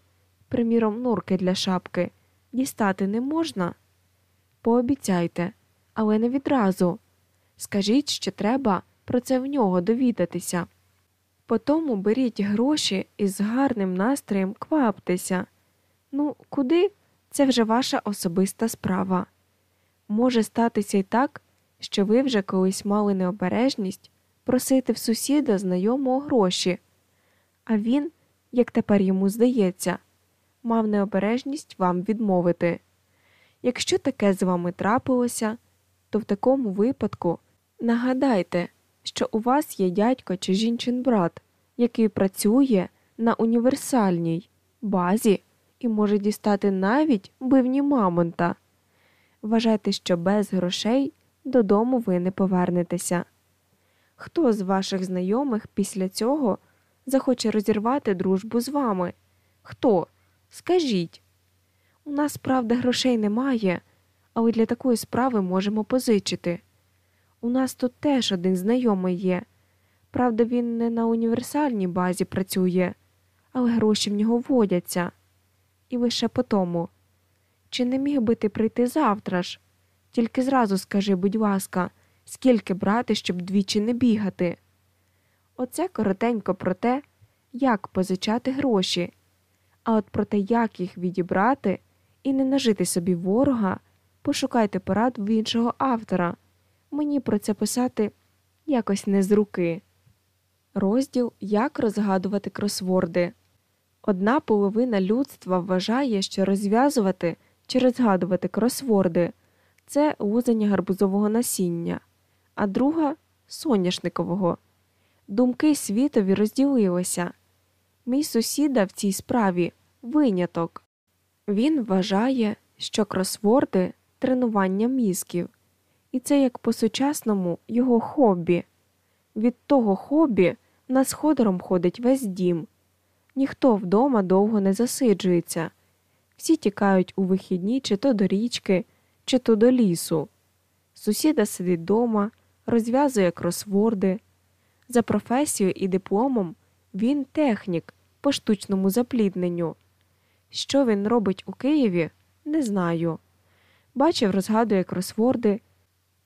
приміром, нурки для шапки, дістати не можна? Пообіцяйте, але не відразу. Скажіть, що треба про це в нього довідатися. Потому беріть гроші і з гарним настроєм кваптеся. Ну, куди? Це вже ваша особиста справа. Може статися й так, що ви вже колись мали необережність просити в сусіда знайомого гроші, а він, як тепер йому здається, мав необережність вам відмовити. Якщо таке з вами трапилося, то в такому випадку нагадайте, що у вас є дядько чи жінчин брат, який працює на універсальній базі і може дістати навіть бивні мамонта. Вважайте, що без грошей додому ви не повернетеся. Хто з ваших знайомих після цього захоче розірвати дружбу з вами? Хто? Скажіть. У нас, правда, грошей немає, але для такої справи можемо позичити. У нас тут теж один знайомий є. Правда, він не на універсальній базі працює, але гроші в нього водяться. І лише по тому. Чи не міг би ти прийти завтра ж? Тільки зразу скажи, будь ласка, скільки брати, щоб двічі не бігати. Оце коротенько про те, як позичати гроші, а от про те, як їх відібрати і не нажити собі ворога, пошукайте порад в іншого автора. Мені про це писати якось не з руки. Розділ Як розгадувати кросворди. Одна половина людства вважає, що розв'язувати чи розгадувати кросворди це лузання гарбузового насіння, а друга соняшникового. Думки світові розділилися. Мій сусіда в цій справі виняток. Він вважає, що кросворди тренування мізків, і це як по сучасному його хобі. Від того хобі нас ходором ходить весь дім. Ніхто вдома довго не засиджується, всі тікають у вихідні чи то до річки, чи то до лісу. Сусіда сидить дома, розв'язує кросворди. За професією і дипломом він технік по штучному заплідненню. Що він робить у Києві, не знаю. Бачив, розгадує кросворди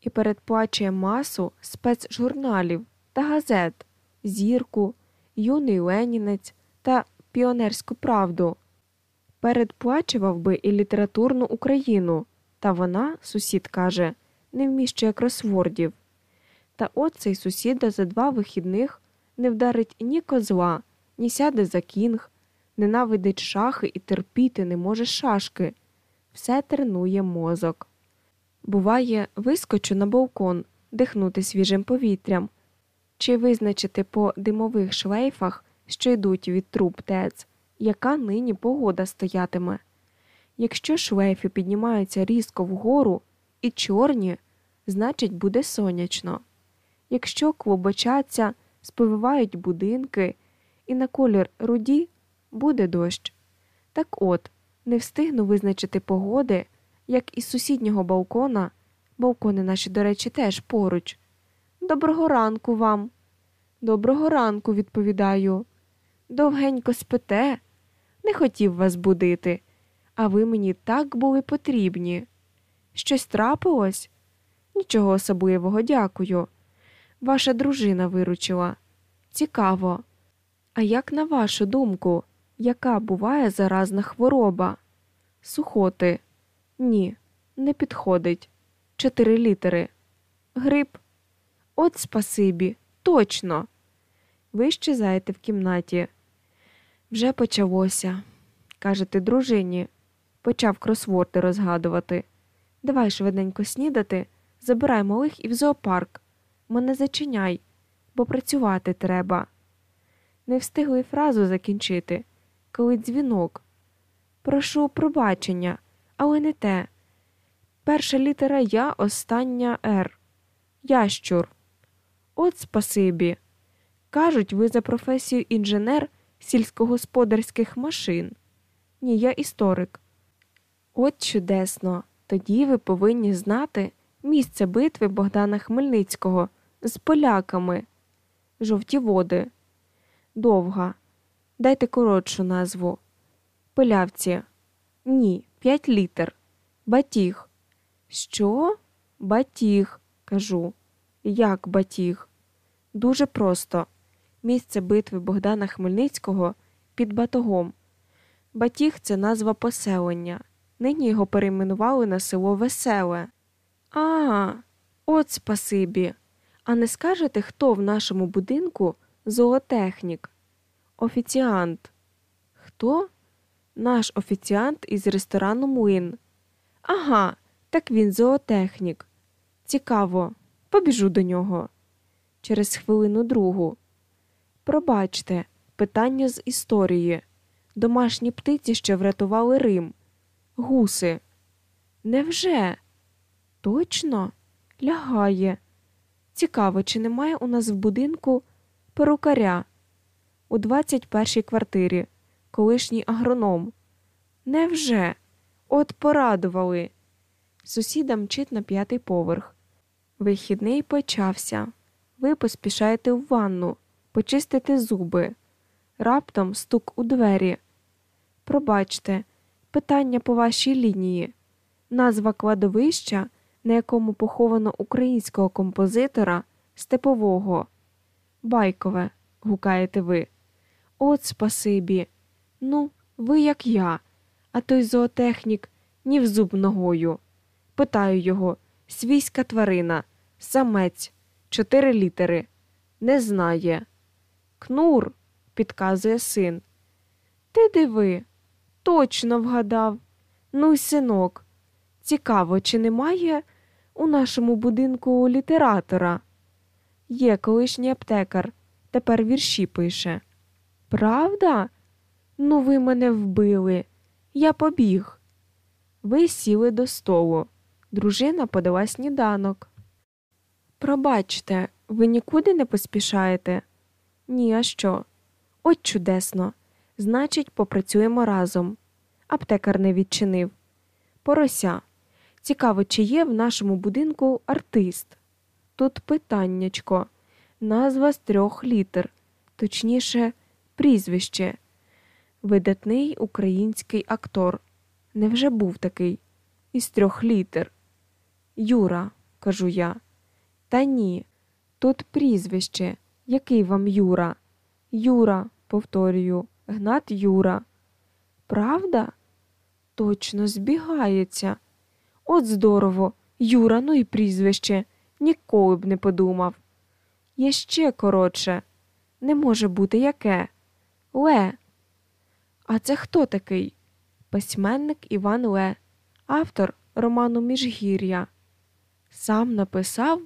і передплачує масу спецжурналів та газет, зірку, юний Ленінець та піонерську правду. Передплачував би і літературну Україну, та вона, сусід каже, не вміщує кросвордів. Та от цей сусіда за два вихідних не вдарить ні козла, ні сяде за кінг, ненавидить шахи і терпіти не може шашки. Все тренує мозок. Буває, вискочу на балкон, дихнути свіжим повітрям, чи визначити по димових шлейфах, що йдуть від труб ТЕЦ, яка нині погода стоятиме. Якщо шлейфи піднімаються різко вгору і чорні, значить буде сонячно. Якщо клобочаться, сповивають будинки, і на колір руді буде дощ. Так от, не встигну визначити погоди, як із сусіднього балкона, балкони наші, до речі, теж поруч. Доброго ранку вам. Доброго ранку, відповідаю. Довгенько спите, не хотів вас будити, а ви мені так були потрібні. Щось трапилось? Нічого особливого, дякую. Ваша дружина виручила. Цікаво. А як на вашу думку, яка буває заразна хвороба? Сухоти? Ні, не підходить. Чотири літери. Грип. От спасибі, точно. Ви щезаєте в кімнаті. Вже почалося. Кажете, дружині, почав кросворди розгадувати. Давай швиденько снідати, забирай малих і в зоопарк. Мене зачиняй, бо працювати треба. Не встигли фразу закінчити, коли дзвінок. Прошу пробачення, але не те. Перша літера Я, остання Р. Ящур. От спасибі. Кажуть, ви за професію інженер сільськогосподарських машин. Ні, я історик. От чудесно. Тоді ви повинні знати місце битви Богдана Хмельницького з поляками. Жовті води. Довга. Дайте коротшу назву. Пилявці. Ні, п'ять літер. Батіг. Що? Батіг, кажу. Як батіг? Дуже просто. Місце битви Богдана Хмельницького під батогом. Батіг це назва поселення. Нині його перейменували на село Веселе. А, от спасибі. А не скажете, хто в нашому будинку зоотехнік? Офіціант. Хто? Наш офіціант із ресторану Млин. Ага, так він зоотехнік. Цікаво, побіжу до нього. Через хвилину другу. Пробачте, питання з історії. Домашні птиці ще врятували Рим. Гуси. Невже? Точно? Лягає. Цікаво, чи немає у нас в будинку перукаря у 21-й квартирі, колишній агроном. Невже? От порадували. Сусіда мчить на п'ятий поверх. Вихідний почався. Ви поспішаєте в ванну, почистити зуби. Раптом стук у двері. Пробачте, питання по вашій лінії. Назва кладовища, на якому поховано українського композитора Степового. Байкове, гукаєте ви. От спасибі. Ну, ви як я, а той зоотехнік ні в зуб ногою. Питаю його свійська тварина, самець, чотири літери. Не знає. Кнур, підказує син. Ти диви, точно вгадав. Ну й синок. Цікаво, чи немає у нашому будинку літератора? Є колишній аптекар, тепер вірші пише. Правда? Ну, ви мене вбили. Я побіг. Ви сіли до столу. Дружина подала сніданок. Пробачте, ви нікуди не поспішаєте? Ні, а що? От чудесно. Значить, попрацюємо разом. Аптекар не відчинив. Порося. Цікаво, чи є в нашому будинку артист? Тут питаннячко, назва з трьох літер, точніше, прізвище. Видатний український актор. Невже був такий? Із трьох літер. Юра, кажу я. Та ні. Тут прізвище. Який вам Юра? Юра, повторюю, Гнат Юра. Правда? Точно збігається. От здорово, Юра, ну і прізвище. Ніколи б не подумав. Є ще коротше. Не може бути яке. Ле. А це хто такий? Письменник Іван Ле, автор роману Міжгір'я. Сам написав?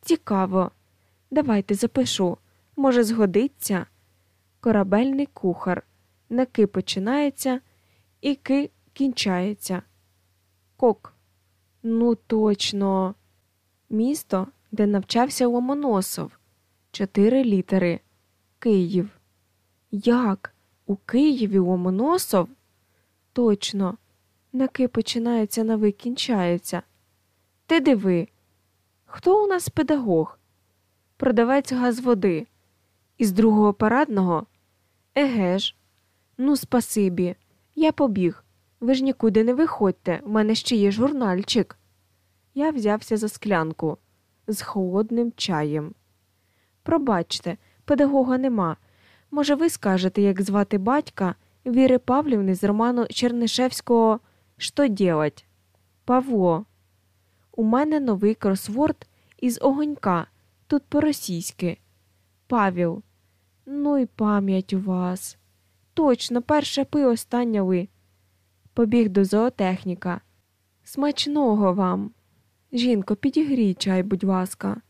Цікаво. Давайте запишу. Може, згодиться. Корабельний кухар. На ки починається і ки кінчається. Кок. Ну, точно. Місто, де навчався Ломоносов. Чотири літери. Київ. Як? У Києві Ломоносов? Точно. На ки починається на ви кінчається. Ти диви. Хто у нас педагог? Продавець газ води. Із другого парадного? Еге ж. Ну, спасибі. Я побіг. Ви ж нікуди не виходьте, в мене ще є журнальчик. Я взявся за склянку з холодним чаєм. Пробачте, педагога нема. Може, ви скажете, як звати батька Віри Павлівни з роману Чернишевського «Що дєлать?» Павло. У мене новий кросворд із огонька, тут по-російськи. Павіл. Ну і пам'ять у вас. Точно, перше пи остання ви. Побіг до зоотехніка. Смачного вам. Жінко, підігрій чай, будь ласка.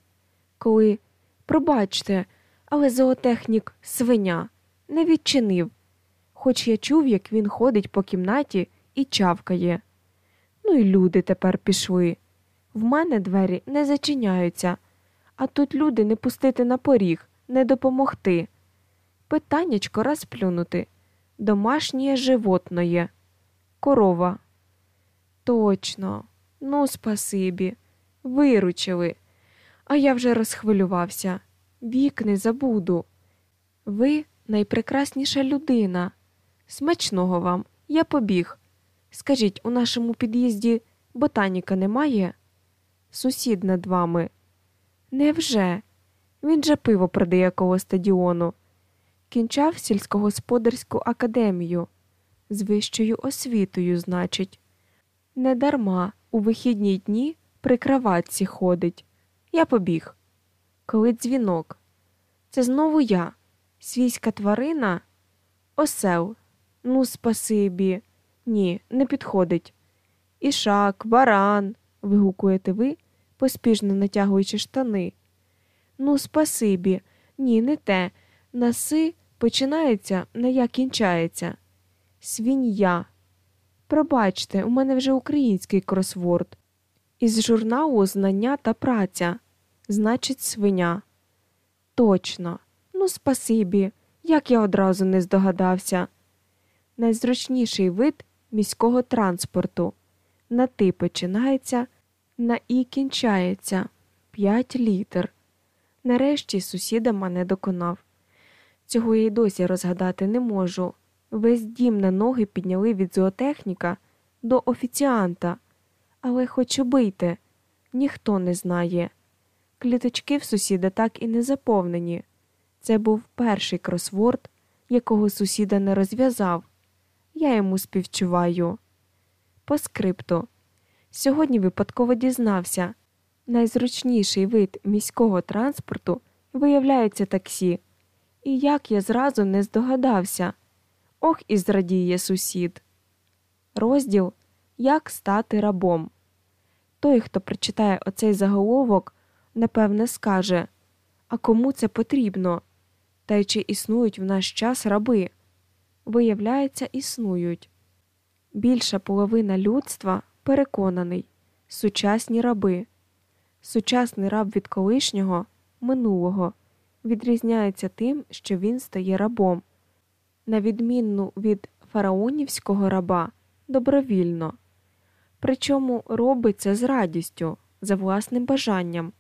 Коли, пробачте, але зоотехнік свиня не відчинив, хоч я чув, як він ходить по кімнаті і чавкає. Ну і люди тепер пішли. В мене двері не зачиняються, а тут люди не пустити на поріг, не допомогти. Питаннячко розплюнути. Домашнє животное. Корова. Точно. Ну, спасибі. Виручили. А я вже розхвилювався. Вік не забуду. Ви найпрекрасніша людина. Смачного вам, я побіг. Скажіть, у нашому під'їзді ботаніка немає? Сусід над вами. Невже? Він же пиво продає коло стадіону. Кінчав сільськогосподарську академію з вищою освітою, значить. Недарма у вихідні дні при кроватці ходить. Я побіг. Коли дзвінок. Це знову я, свійська тварина, осел. Ну, спасибі. Ні, не підходить. Ішак, баран. вигукуєте ви, поспішно натягуючи штани. Ну, спасибі, ні, не те. Наси починається, на я кінчається. Свінья. Пробачте, у мене вже український кросворд. Із журналу Знання та праця. Значить, свиня. Точно. Ну, спасибі, як я одразу не здогадався. Найзручніший вид міського транспорту. На ти починається, на і кінчається п'ять літер. Нарешті сусіда мене доконав. Цього я й досі розгадати не можу. Весь дім на ноги підняли від зоотехніка до офіціанта, але хоч убийте, ніхто не знає. Кліточки в сусіда так і не заповнені. Це був перший кросворд, якого сусіда не розв'язав. Я йому співчуваю. По скрипту. Сьогодні випадково дізнався найзручніший вид міського транспорту виявляється таксі. І як я зразу не здогадався. Ох і зрадіє сусід. Розділ Як стати рабом. Той, хто прочитає оцей заголовок, напевне, скаже А кому це потрібно? Та й чи існують в наш час раби? Виявляється, існують. Більша половина людства переконаний сучасні раби. Сучасний раб від колишнього минулого відрізняється тим, що він стає рабом, на відмінну від фараонівського раба добровільно. Причому робить це з радістю, за власним бажанням,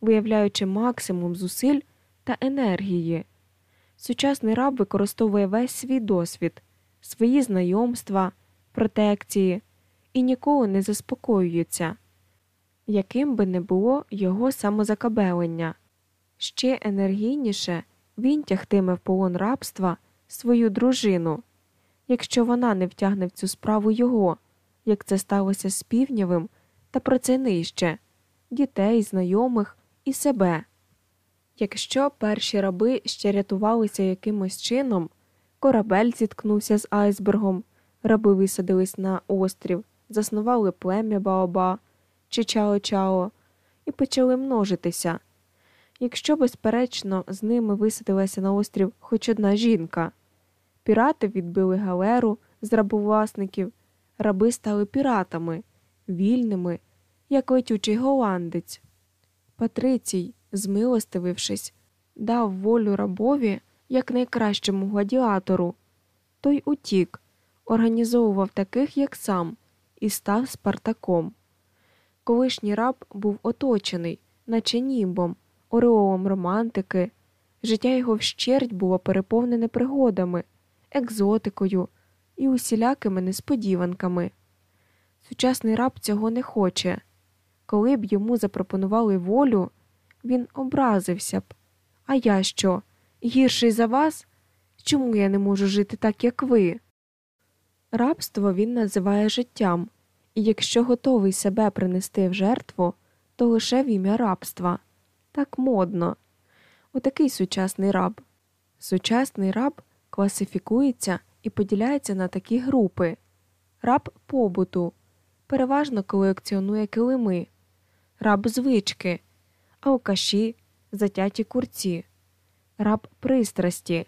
виявляючи максимум зусиль та енергії. Сучасний раб використовує весь свій досвід, свої знайомства, протекції і ніколи не заспокоюється, яким би не було його самозакабелення. Ще енергійніше він тягтиме в полон рабства свою дружину, якщо вона не втягне в цю справу його, як це сталося з півнєвим, та про це нижче дітей, знайомих і себе. Якщо перші раби ще рятувалися якимось чином, корабель зіткнувся з айсбергом, раби висадились на острів, заснували плем'я Баоба чи Чао-Чао і почали множитися. Якщо, безперечно, з ними висадилася на острів хоч одна жінка, пірати відбили галеру з рабовласників, раби стали піратами, вільними, як летючий голландець. Патрицій, змилостивившись, дав волю рабові як найкращому гладіатору. Той утік, організовував таких, як сам, і став Спартаком. Колишній раб був оточений, наче німбом, ореолом романтики. Життя його вщерть було переповнене пригодами, екзотикою і усілякими несподіванками. Сучасний раб цього не хоче. Коли б йому запропонували волю, він образився б. А я що? Гірший за вас? Чому я не можу жити так, як ви? Рабство він називає життям, і якщо готовий себе принести в жертву, то лише в ім'я рабства. Так модно. Отакий сучасний раб. Сучасний раб класифікується і поділяється на такі групи. Раб побуту, переважно колекціонує килими, раб звички, алкаші, затяті курці, раб пристрасті,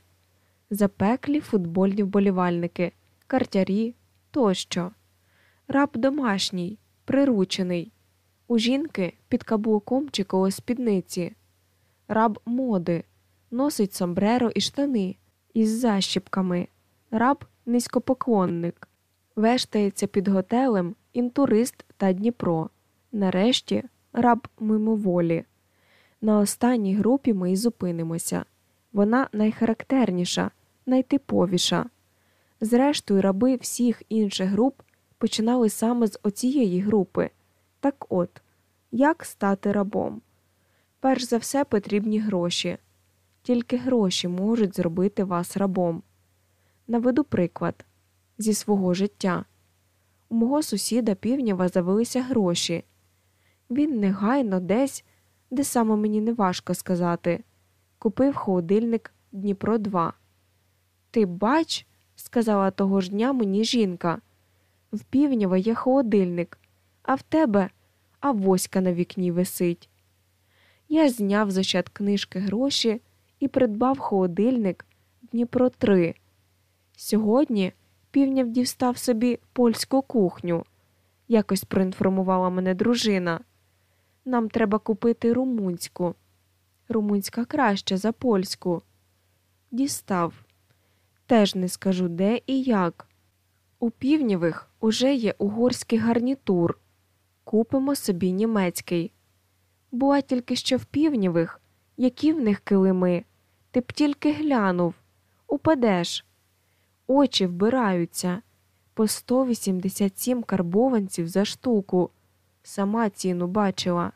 запеклі футбольні вболівальники, картярі тощо, раб домашній, приручений. У жінки під каблуком чи коло спідниці. Раб моди. Носить сомбреро і штани із защіпками. Раб низькопоклонник. Вештається під готелем інтурист та Дніпро. Нарешті раб мимоволі. На останній групі ми й зупинимося. Вона найхарактерніша, найтиповіша. Зрештою, раби всіх інших груп починали саме з оцієї групи. Так от, як стати рабом? Перш за все потрібні гроші. Тільки гроші можуть зробити вас рабом. Наведу приклад зі свого життя. У мого сусіда півнєва завелися гроші. Він негайно десь, де саме мені не важко сказати, купив холодильник Дніпро 2. Ти бач, сказала того ж дня мені жінка. В півнєва є холодильник, а в тебе авоська на вікні висить. Я зняв з ощад книжки гроші і придбав холодильник Дніпро 3. Сьогодні півнів дістав собі польську кухню, якось проінформувала мене дружина. Нам треба купити румунську. Румунська краща за польську. Дістав. Теж не скажу де і як. У півнівих уже є угорський гарнітур. Купимо собі німецький. Була тільки що в півнівих, які в них килими. Ти б тільки глянув, упадеш. Очі вбираються по 187 карбованців за штуку. Сама ціну бачила.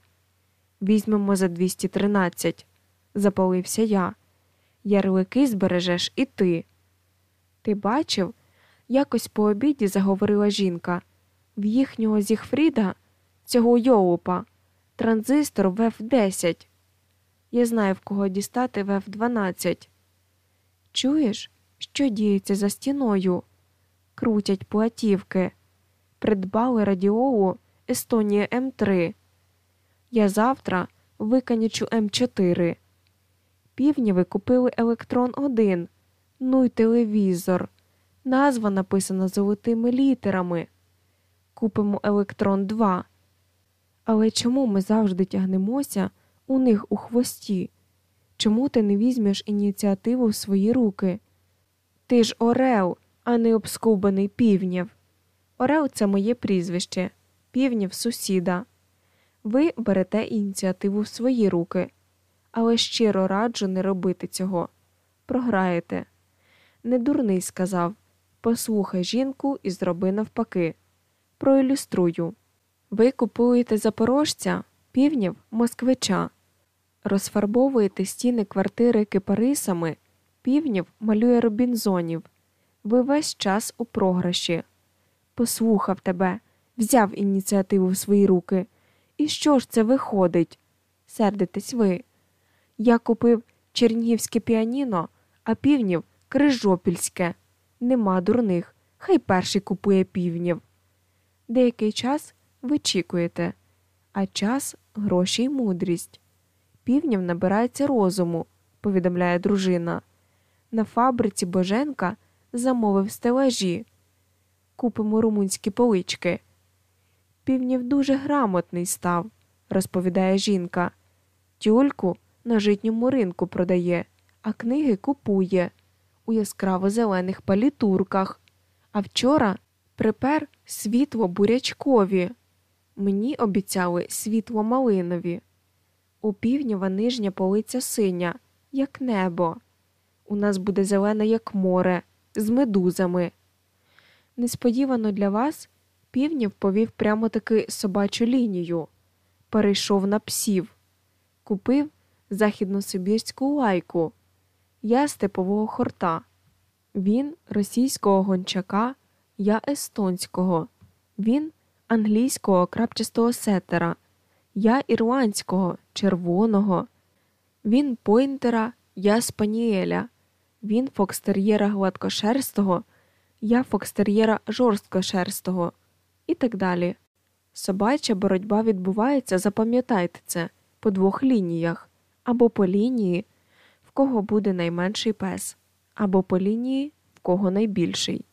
Візьмемо за 213, запалився я. Ярлики збережеш і ти. Ти бачив? Якось по обіді заговорила жінка. В їхнього Зігфріда, цього йолупа, транзистор вф 10 Я знаю, в кого дістати вф 12 Чуєш, що діється за стіною? Крутять платівки. Придбали радіолу Естонія М3. Я завтра виканячу М4. Півніви купили електрон 1. Ну й телевізор. Назва написана золотими літерами. Купимо електрон 2. Але чому ми завжди тягнемося у них у хвості? Чому ти не візьмеш ініціативу в свої руки? Ти ж Орел, а не обскубаний півнів. Орел це моє прізвище, півнів сусіда. Ви берете ініціативу в свої руки, але щиро раджу не робити цього. Програєте. Недурний сказав Послухай жінку і зроби навпаки. Проілюструю. Ви купуєте запорожця, півнів москвича, розфарбовуєте стіни квартири кипарисами, півнів малює робінзонів. Ви весь час у програші. Послухав тебе, взяв ініціативу в свої руки. І що ж це виходить? Сердитесь ви. Я купив чернігівське піаніно, а півнів крижопільське. Нема дурних. Хай перший купує півнів. Деякий час вичікуєте, а час гроші й мудрість. Півнів набирається розуму, повідомляє дружина. На фабриці Боженка замовив стелажі. Купимо румунські полички. Півнів дуже грамотний став, розповідає жінка. Тюльку на житньому ринку продає, а книги купує у яскраво зелених палітурках. А вчора припер світло бурячкові. Мені обіцяли світло малинові. У півнєва нижня полиця синя, як небо. У нас буде зелена, як море, з медузами. Несподівано для вас півнів повів прямо таки собачу лінію, перейшов на псів, купив західносибірську лайку, я степового хорта. Він російського гончака, я естонського, він англійського крапчастого сетера, я ірландського, червоного, він пойнтера, я спаніеля, він фокстер'єра гладкошерстого, я фокстер'єра жорсткошерстого. І так далі. Собача боротьба відбувається, запам'ятайте це, по двох лініях. Або по лінії, в кого буде найменший пес, або по лінії, в кого найбільший.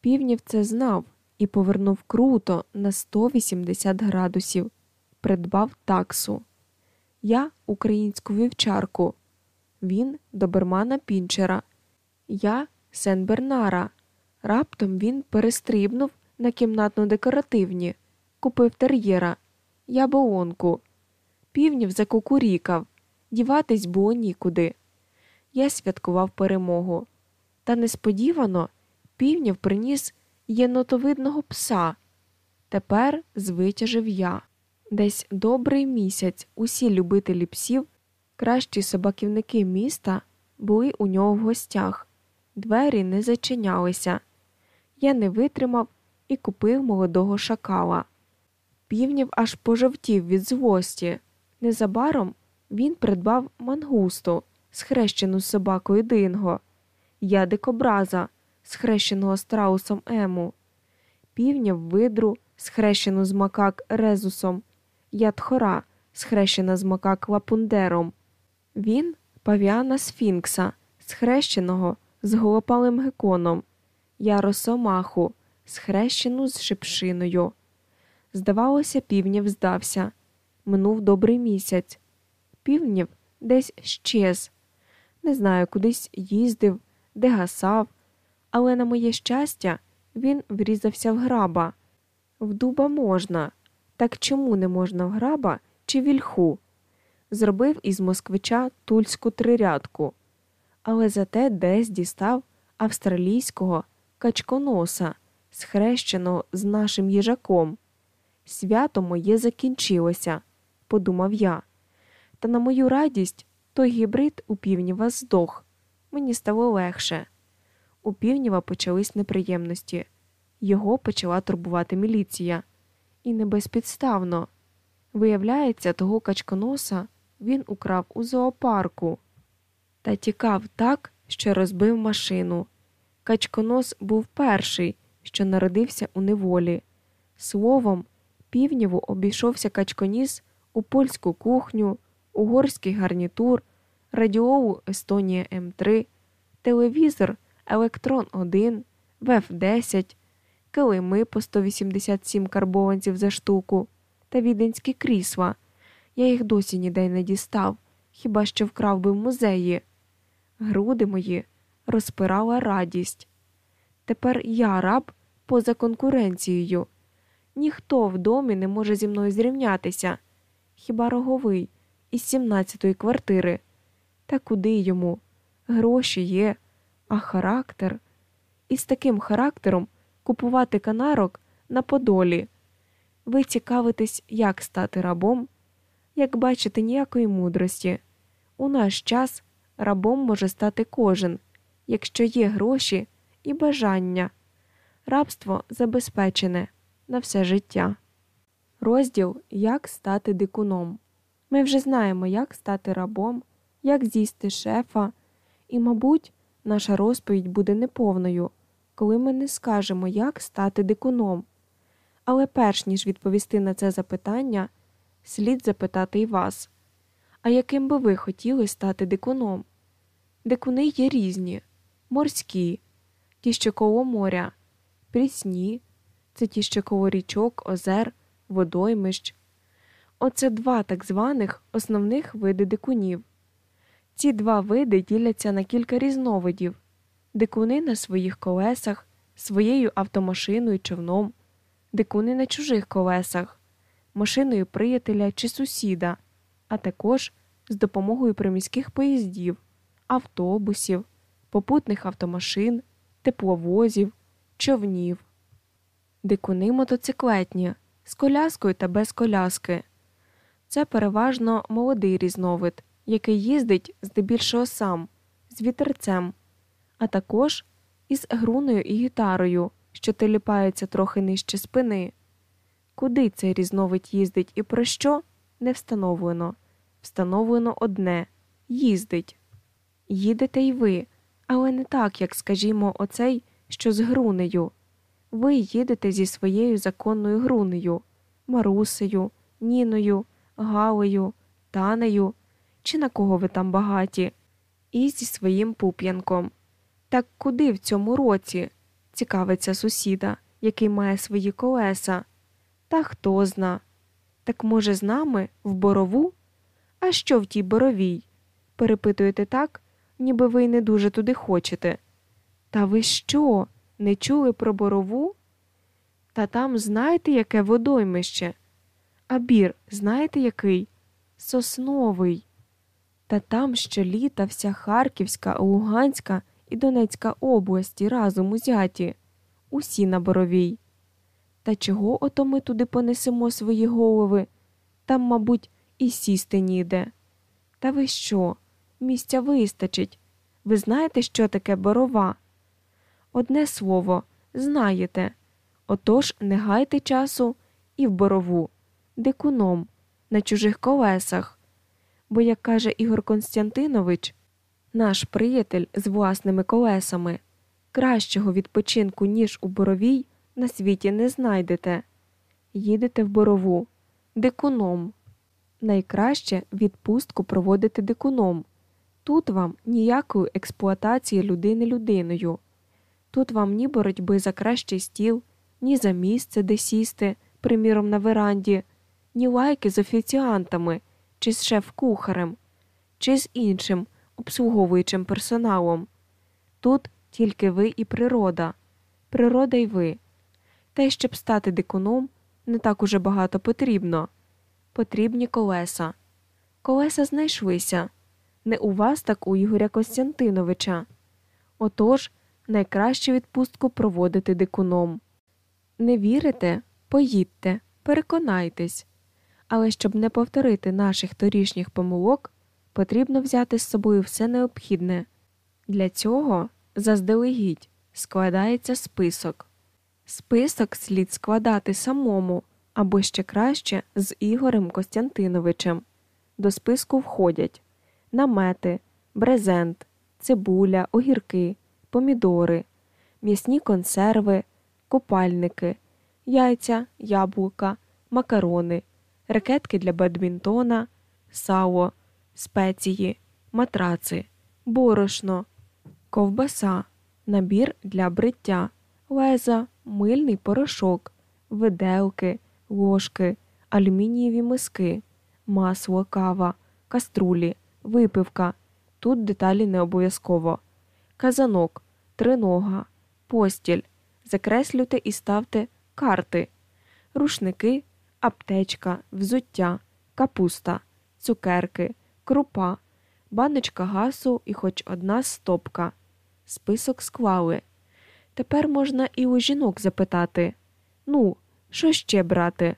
Півнів це знав і повернув круто на 180 градусів, придбав таксу. Я українську вівчарку, він добермана пінчера, я Сен Бернара. Раптом він перестрибнув на кімнатно декоративні, купив тер'єра, я боонку. Півнів закукурікав, діватись було нікуди. Я святкував перемогу. Та несподівано півнів приніс єнотовидного пса. Тепер звитяжив я. Десь добрий місяць усі любителі псів, кращі собаківники міста, були у нього в гостях. Двері не зачинялися. Я не витримав і купив молодого шакала. Півнів аж пожовтів від злості. Незабаром він придбав мангусту, схрещену з собакою динго, я дикобраза, схрещеного страусом ему, півнів видру, схрещену з макак резусом, я тхора, схрещена з макак лапундером. Він павіана сфінкса, схрещеного з голопалим геконом, я росомаху, схрещену з шипшиною. Здавалося, півнів здався. Минув добрий місяць. Півнів десь щез. Не знаю, кудись їздив, де гасав, але, на моє щастя, він врізався в граба. В дуба можна, так чому не можна в граба чи вільху? Зробив із москвича тульську трирядку, але зате десь дістав австралійського качконоса, схрещеного з нашим їжаком. Свято моє закінчилося, подумав я. Та на мою радість той гібрид у півніва здох. Мені стало легше. У півніва почались неприємності. Його почала турбувати міліція. І не безпідставно. Виявляється, того качконоса він украв у зоопарку та тікав так, що розбив машину. Качконос був перший, що народився у неволі. Словом, півніву обійшовся качконіс у польську кухню, угорський гарнітур, радіову Естонія М3, телевізор Електрон 1, ВФ 10, килими по 187 карбованців за штуку та віденські крісла. Я їх досі ніде не дістав, хіба що вкрав би в музеї. Груди мої розпирала радість. Тепер я раб поза конкуренцією. Ніхто в домі не може зі мною зрівнятися, хіба роговий із 17-ї квартири. Та куди йому? Гроші є, а характер. І з таким характером купувати канарок на Подолі. Ви цікавитесь, як стати рабом? Як бачите, ніякої мудрості. У наш час рабом може стати кожен, якщо є гроші і бажання. Рабство забезпечене на все життя. Розділ Як стати дикуном. Ми вже знаємо, як стати рабом, як з'їсти шефа, і, мабуть, наша розповідь буде неповною, коли ми не скажемо, як стати дикуном. Але перш ніж відповісти на це запитання, слід запитати і вас а яким би ви хотіли стати дикуном? Дикуни є різні морські, ті, що коло моря, прісні, це ті, що коло річок, озер, водоймищ. Оце два так званих основних види дикунів. Ці два види діляться на кілька різновидів дикуни на своїх колесах, своєю автомашиною човном, дикуни на чужих колесах, машиною приятеля чи сусіда, а також з допомогою приміських поїздів, автобусів, попутних автомашин, тепловозів, човнів, дикуни мотоциклетні з коляскою та без коляски. Це переважно молодий різновид, який їздить здебільшого сам, з вітерцем, а також із груною і гітарою, що теліпається трохи нижче спини. Куди цей різновид їздить і про що не встановлено. Встановлено одне їздить. Їдете й ви, але не так, як, скажімо, оцей, що з грунею. Ви їдете зі своєю законною грунею, Марусею, Ніною, Галею, Танею, чи на кого ви там багаті, і зі своїм пуп'янком. Так куди в цьому році? цікавиться сусіда, який має свої колеса. Та хто зна. Так, може, з нами в борову? А що в тій боровій? Перепитуєте так, ніби ви й не дуже туди хочете. Та ви що? Не чули про борову? Та там знаєте, яке водоймище? А бір, знаєте який? Сосновий. Та там щоліта вся Харківська, Луганська і Донецька області разом узяті, усі на боровій. Та чого ото ми туди понесемо свої голови? Там, мабуть, і сісти ніде. Та ви що? Місця вистачить. Ви знаєте, що таке борова? Одне слово, знаєте. Отож не гайте часу і в борову, дикуном, на чужих колесах. Бо, як каже Ігор Константинович, наш приятель з власними колесами, кращого відпочинку, ніж у боровій, на світі не знайдете. Їдете в борову, дикуном. Найкраще відпустку проводити дикуном. Тут вам ніякої експлуатації людини людиною. Тут вам ні боротьби за кращий стіл, ні за місце, де сісти, приміром, на веранді, ні лайки з офіціантами, чи з шеф-кухарем, чи з іншим обслуговуючим персоналом. Тут тільки ви і природа, природа й ви. Та й щоб стати дикуном, не так уже багато потрібно. Потрібні колеса. Колеса знайшлися. Не у вас, так у Ігоря Костянтиновича. Отож, найкраще відпустку проводити дикуном. Не вірите? Поїдьте, переконайтесь. Але щоб не повторити наших торішніх помилок, потрібно взяти з собою все необхідне. Для цього заздалегідь складається список. Список слід складати самому або ще краще з Ігорем Костянтиновичем. До списку входять намети, брезент, цибуля, огірки, помідори, м'ясні консерви, купальники, яйця, яблука, макарони, ракетки для бадмінтона, сало, спеції, матраци, борошно, ковбаса, набір для бриття, леза, мильний порошок, виделки, ложки, алюмінієві миски, масло, кава, каструлі, випивка. Тут деталі не обов'язково. Казанок, тринога, постіль. Закреслюйте і ставте карти, рушники, аптечка, взуття, капуста, цукерки, крупа, баночка гасу і хоч одна стопка. Список склали. Тепер можна і у жінок запитати Ну, що ще брати?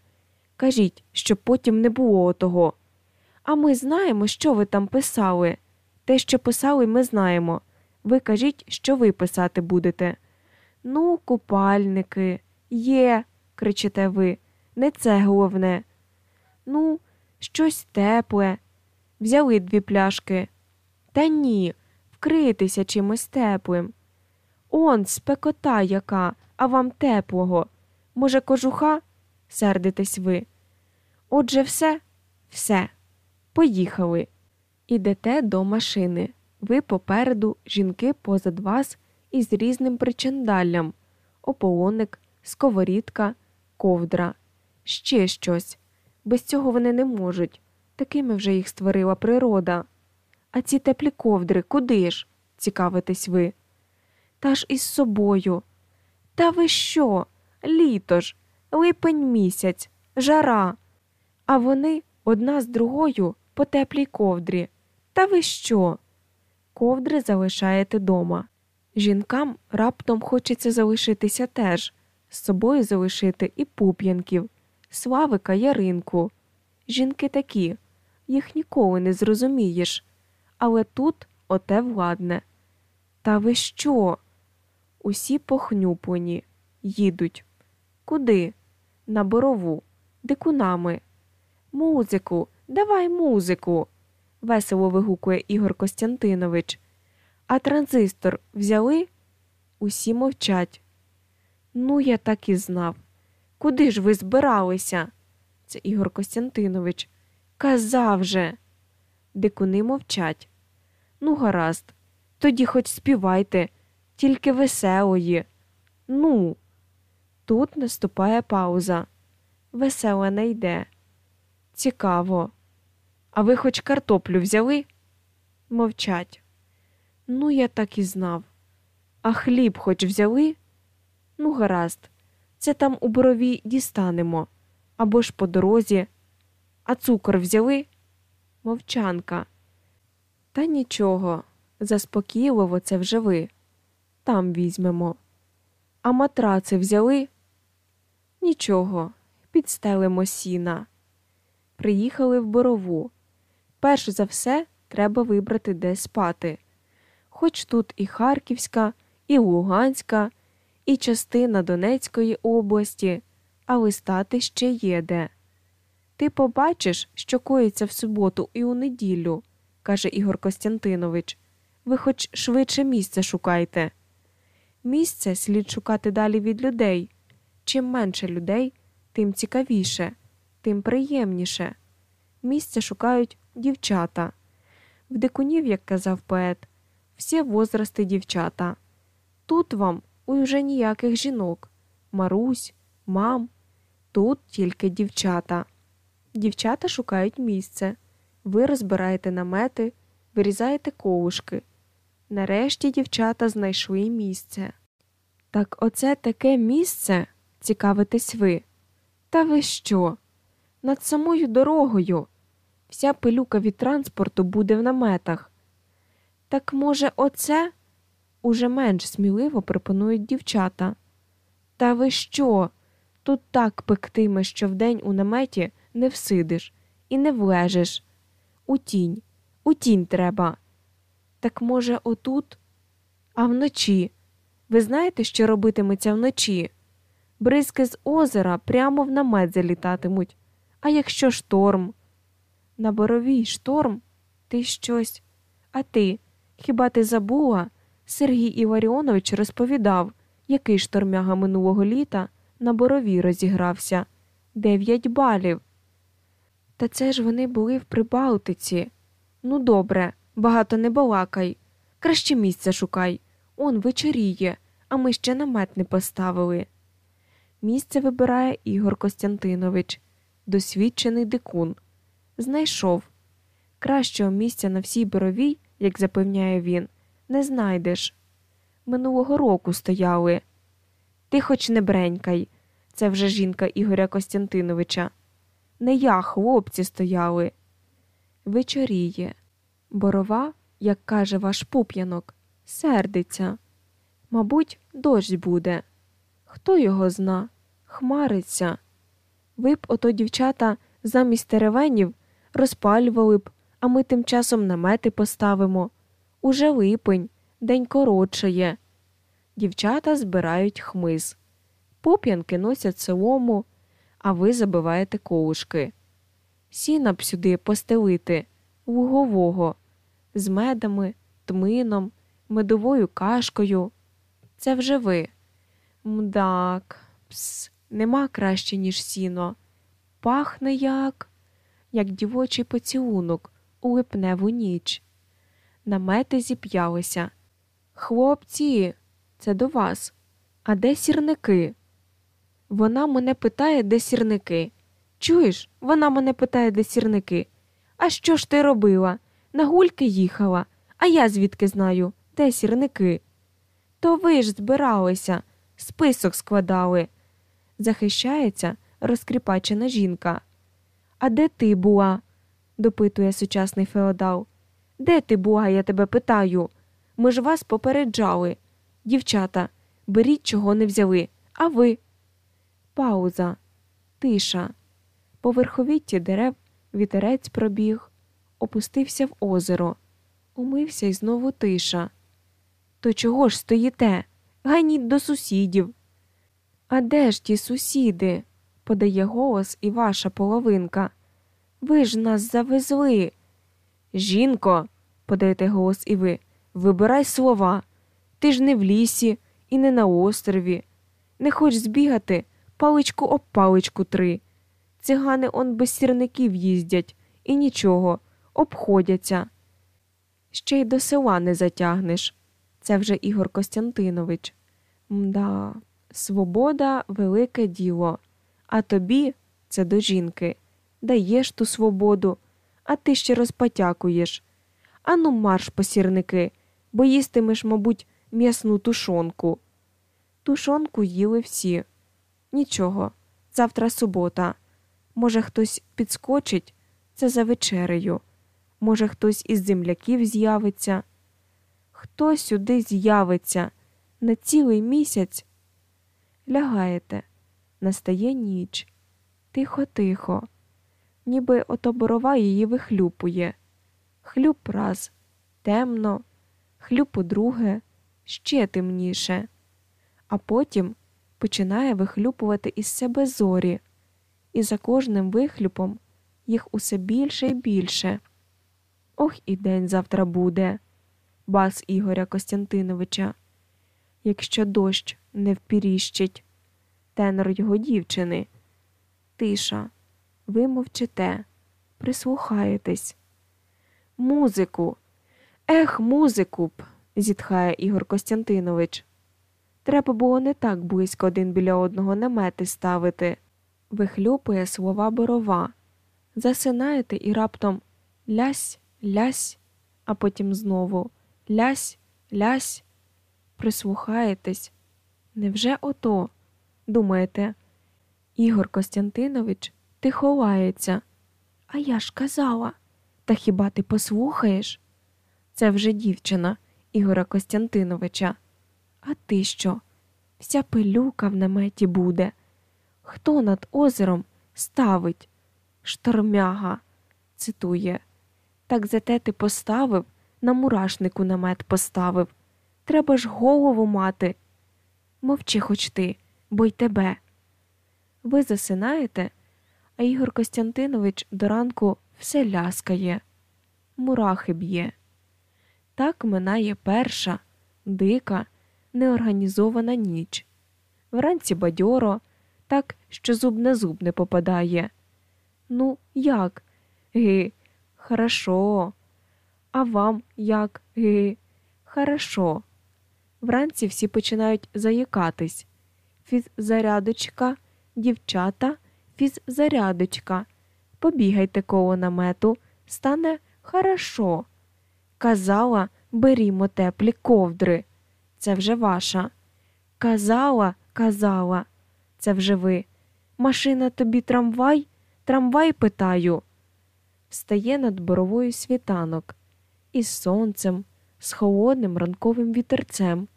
Кажіть, щоб потім не було того. А ми знаємо, що ви там писали. Те, що писали, ми знаємо. Ви кажіть, що ви писати будете. Ну, купальники, є, кричите ви, не це головне. Ну, щось тепле. Взяли дві пляшки. Та ні, вкритися чимось теплим. Он спекота яка, а вам теплого. Може, кожуха? сердитесь ви. Отже, все, все. Поїхали. Ідете до машини. Ви попереду, жінки позад вас із різним причандаллям ополоник, сковорідка, ковдра, ще щось. Без цього вони не можуть. Такими вже їх створила природа. А ці теплі ковдри куди ж? цікавитесь ви. Та ж із собою. Та ви що? Літо ж, липень місяць, жара. А вони одна з другою по теплій ковдрі. Та ви що? Ковдри залишаєте дома. Жінкам раптом хочеться залишитися теж, з собою залишити і пуп'янків, славика яринку. Жінки такі, їх ніколи не зрозумієш. Але тут оте владне. Та ви що? Усі похнюплені, їдуть. Куди? На борову, дикунами. Музику, давай музику. весело вигукує Ігор Костянтинович. А транзистор взяли? Усі мовчать. Ну, я так і знав. Куди ж ви збиралися? Це Ігор Костянтинович. Казав же. Дикуни мовчать. Ну, гаразд, тоді хоч співайте, тільки веселої. Ну, Тут наступає пауза. Весела не йде. Цікаво. А ви хоч картоплю взяли? Мовчать. Ну, я так і знав. А хліб хоч взяли? Ну, гаразд, це там у борові дістанемо або ж по дорозі. А цукор взяли? Мовчанка. Та нічого, заспокійливо це вже ви. Там візьмемо. А матраци взяли? Нічого, підстелимо сіна. Приїхали в борову. Перш за все, треба вибрати, де спати. Хоч тут і Харківська, і Луганська, і частина Донецької області, але стати ще є де. Ти побачиш, що коїться в суботу і у неділю, каже Ігор Костянтинович. Ви хоч швидше місце шукайте. Місце слід шукати далі від людей. Чим менше людей, тим цікавіше, тим приємніше. Місце шукають дівчата. В дикунів, як казав поет, всі возрасти дівчата. Тут вам уже ніяких жінок, Марусь, мам, тут тільки дівчата. Дівчата шукають місце. Ви розбираєте намети, вирізаєте ковушки. Нарешті дівчата знайшли місце. Так оце таке місце, цікавитесь ви. Та ви що? Над самою дорогою. Вся пилюка від транспорту буде в наметах. Так, може, оце? Уже менш сміливо пропонують дівчата. Та ви що? Тут так пектиме, що вдень у наметі не всидиш і не влежиш. У тінь, у тінь треба. Так, може, отут? А вночі. Ви знаєте, що робитиметься вночі? Бризки з озера прямо в намет залітатимуть. А якщо шторм? На боровій шторм? Ти щось. А ти? Хіба ти забула? Сергій Іваріонович розповідав, який штормяга минулого літа на борові розігрався дев'ять балів. Та це ж вони були в Прибалтиці. Ну, добре, багато не балакай. Краще місце шукай. Он вечоріє, а ми ще намет не поставили. Місце вибирає Ігор Костянтинович, досвідчений дикун. Знайшов. Кращого місця на всій боровій, як запевняє він, не знайдеш. Минулого року стояли. Ти хоч не бренькай, це вже жінка Ігоря Костянтиновича. Не я, хлопці, стояли. Вечоріє. Борова, як каже ваш пуп'янок, сердиться. Мабуть, дощ буде. Хто його зна? Хмариться. Ви б, ото, дівчата, замість теревенів розпалювали б, а ми тим часом намети поставимо. Уже липень, день коротшає. Дівчата збирають хмиз. Поп'янки носять солому, а ви забиваєте колушки. Сіна б сюди постелити, лугового, з медами, тмином, медовою кашкою. Це вже ви. Мдак, пс, нема краще, ніж сіно. Пахне як, як дівочий поцілунок у липневу ніч. Намети зіп'ялися. Хлопці, це до вас. А де сірники? Вона мене питає, де сірники. Чуєш, вона мене питає, де сірники. А що ж ти робила? На гульки їхала, а я звідки знаю, де сірники? То ви ж збиралися, список складали. Захищається розкріпачена жінка. А де ти була? допитує сучасний феодал. Де ти була, я тебе питаю? Ми ж вас попереджали. Дівчата, беріть, чого не взяли, а ви. Пауза, тиша. По верховітті дерев вітерець пробіг, опустився в озеро, умився і знову тиша. То чого ж стоїте? Ганіть до сусідів. А де ж ті сусіди? подає голос і ваша половинка. Ви ж нас завезли. Жінко, подаєте голос і ви, вибирай слова. Ти ж не в лісі і не на острові. Не хоч збігати, паличку об паличку три. Цигани он без сірників їздять і нічого, обходяться. Ще й до села не затягнеш. Це вже Ігор Костянтинович. Мда, свобода велике діло, а тобі, це до жінки, даєш ту свободу, а ти ще розпотякуєш. Ану, марш посірники, бо їстимеш, мабуть, м'ясну тушонку. Тушонку їли всі. Нічого, завтра субота. Може, хтось підскочить це за вечерею. Може, хтось із земляків з'явиться. Хто сюди з'явиться на цілий місяць? Лягаєте, настає ніч. Тихо, тихо, ніби ото борова її вихлюпує. Хлюп раз темно, хлюп удруге, ще темніше, а потім починає вихлюпувати із себе зорі, і за кожним вихлюпом їх усе більше і більше. Ох і день завтра буде, бас Ігоря Костянтиновича. Якщо дощ не впіріщить, тенор його дівчини. Тиша, ви мовчите, прислухаєтесь. Музику. Ех, музику б, зітхає Ігор Костянтинович. Треба було не так близько один біля одного намети ставити. Вихлюпує слова борова. Засинаєте і раптом лясь, лясь, а потім знову лясь, лясь. Прислухаєтесь. Невже ото? Думаєте, Ігор Костянтинович тихо лається. А я ж казала, та хіба ти послухаєш? Це вже дівчина Ігора Костянтиновича. А ти що? Вся пилюка в наметі буде. Хто над озером ставить? Штормяга, цитує. Так зате ти поставив, на мурашнику намет поставив. Треба ж голову мати. Мовчи хоч ти, бо й тебе. Ви засинаєте, а Ігор Костянтинович до ранку все ляскає, мурахи б'є. Так минає перша, дика, неорганізована ніч. Вранці бадьоро, так, що зуб на зуб не попадає. Ну, як? Ги, хорошо. А вам як? Ги, хорошо. Вранці всі починають заїкатись. Фіззарядочка, дівчата, фіззарядочка. Побігайте коло намету, стане хорошо. Казала, берімо теплі ковдри. Це вже ваша. Казала, казала, це вже ви. Машина тобі трамвай? Трамвай питаю. Встає над боровою світанок із сонцем, з холодним ранковим вітерцем,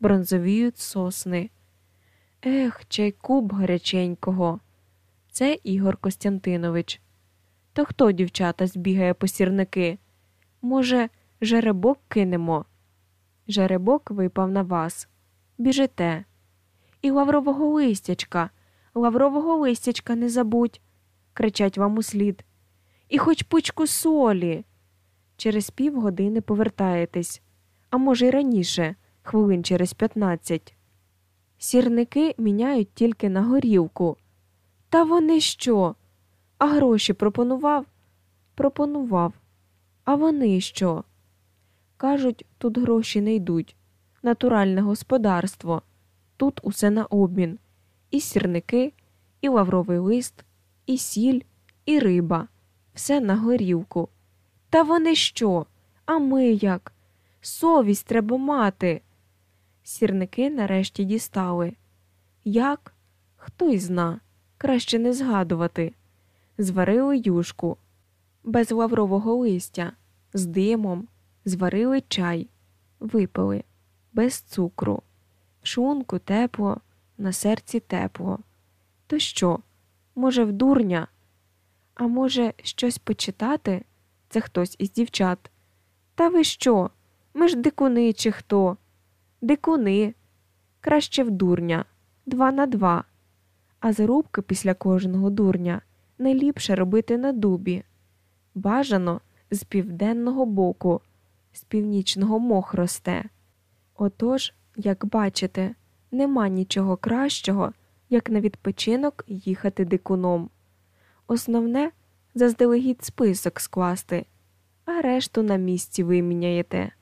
бронзовіють сосни. Ех, чайку б гаряченького. Це Ігор Костянтинович. То хто, дівчата, збігає по сірники? Може, жеребок кинемо? Жеребок випав на вас. Біжите. І лаврового листячка, лаврового листячка не забудь, кричать вам услід. І хоч пучку солі. Через півгодини повертаєтесь, а може, й раніше, хвилин через п'ятнадцять. Сірники міняють тільки на горілку. Та вони що? А гроші пропонував? Пропонував. А вони що? Кажуть, тут гроші не йдуть. Натуральне господарство. Тут усе на обмін. І сірники, і лавровий лист, і сіль, і риба. Все на горілку. Та вони що? А ми як? Совість треба мати. Сірники нарешті дістали. Як? Хто й зна, краще не згадувати. Зварили юшку без лаврового листя, з димом, зварили чай, випили, без цукру, в шлунку тепло, на серці тепло. То що? Може, в дурня? А може, щось почитати? Це хтось із дівчат. Та ви що? Ми ж дикуни, чи хто? Дикуни. Краще в дурня, два на два. А зарубки після кожного дурня найліпше робити на дубі. Бажано з південного боку, з північного мох росте. Отож, як бачите, нема нічого кращого, як на відпочинок їхати дикуном. Основне заздалегідь список скласти, а решту на місці виміняєте.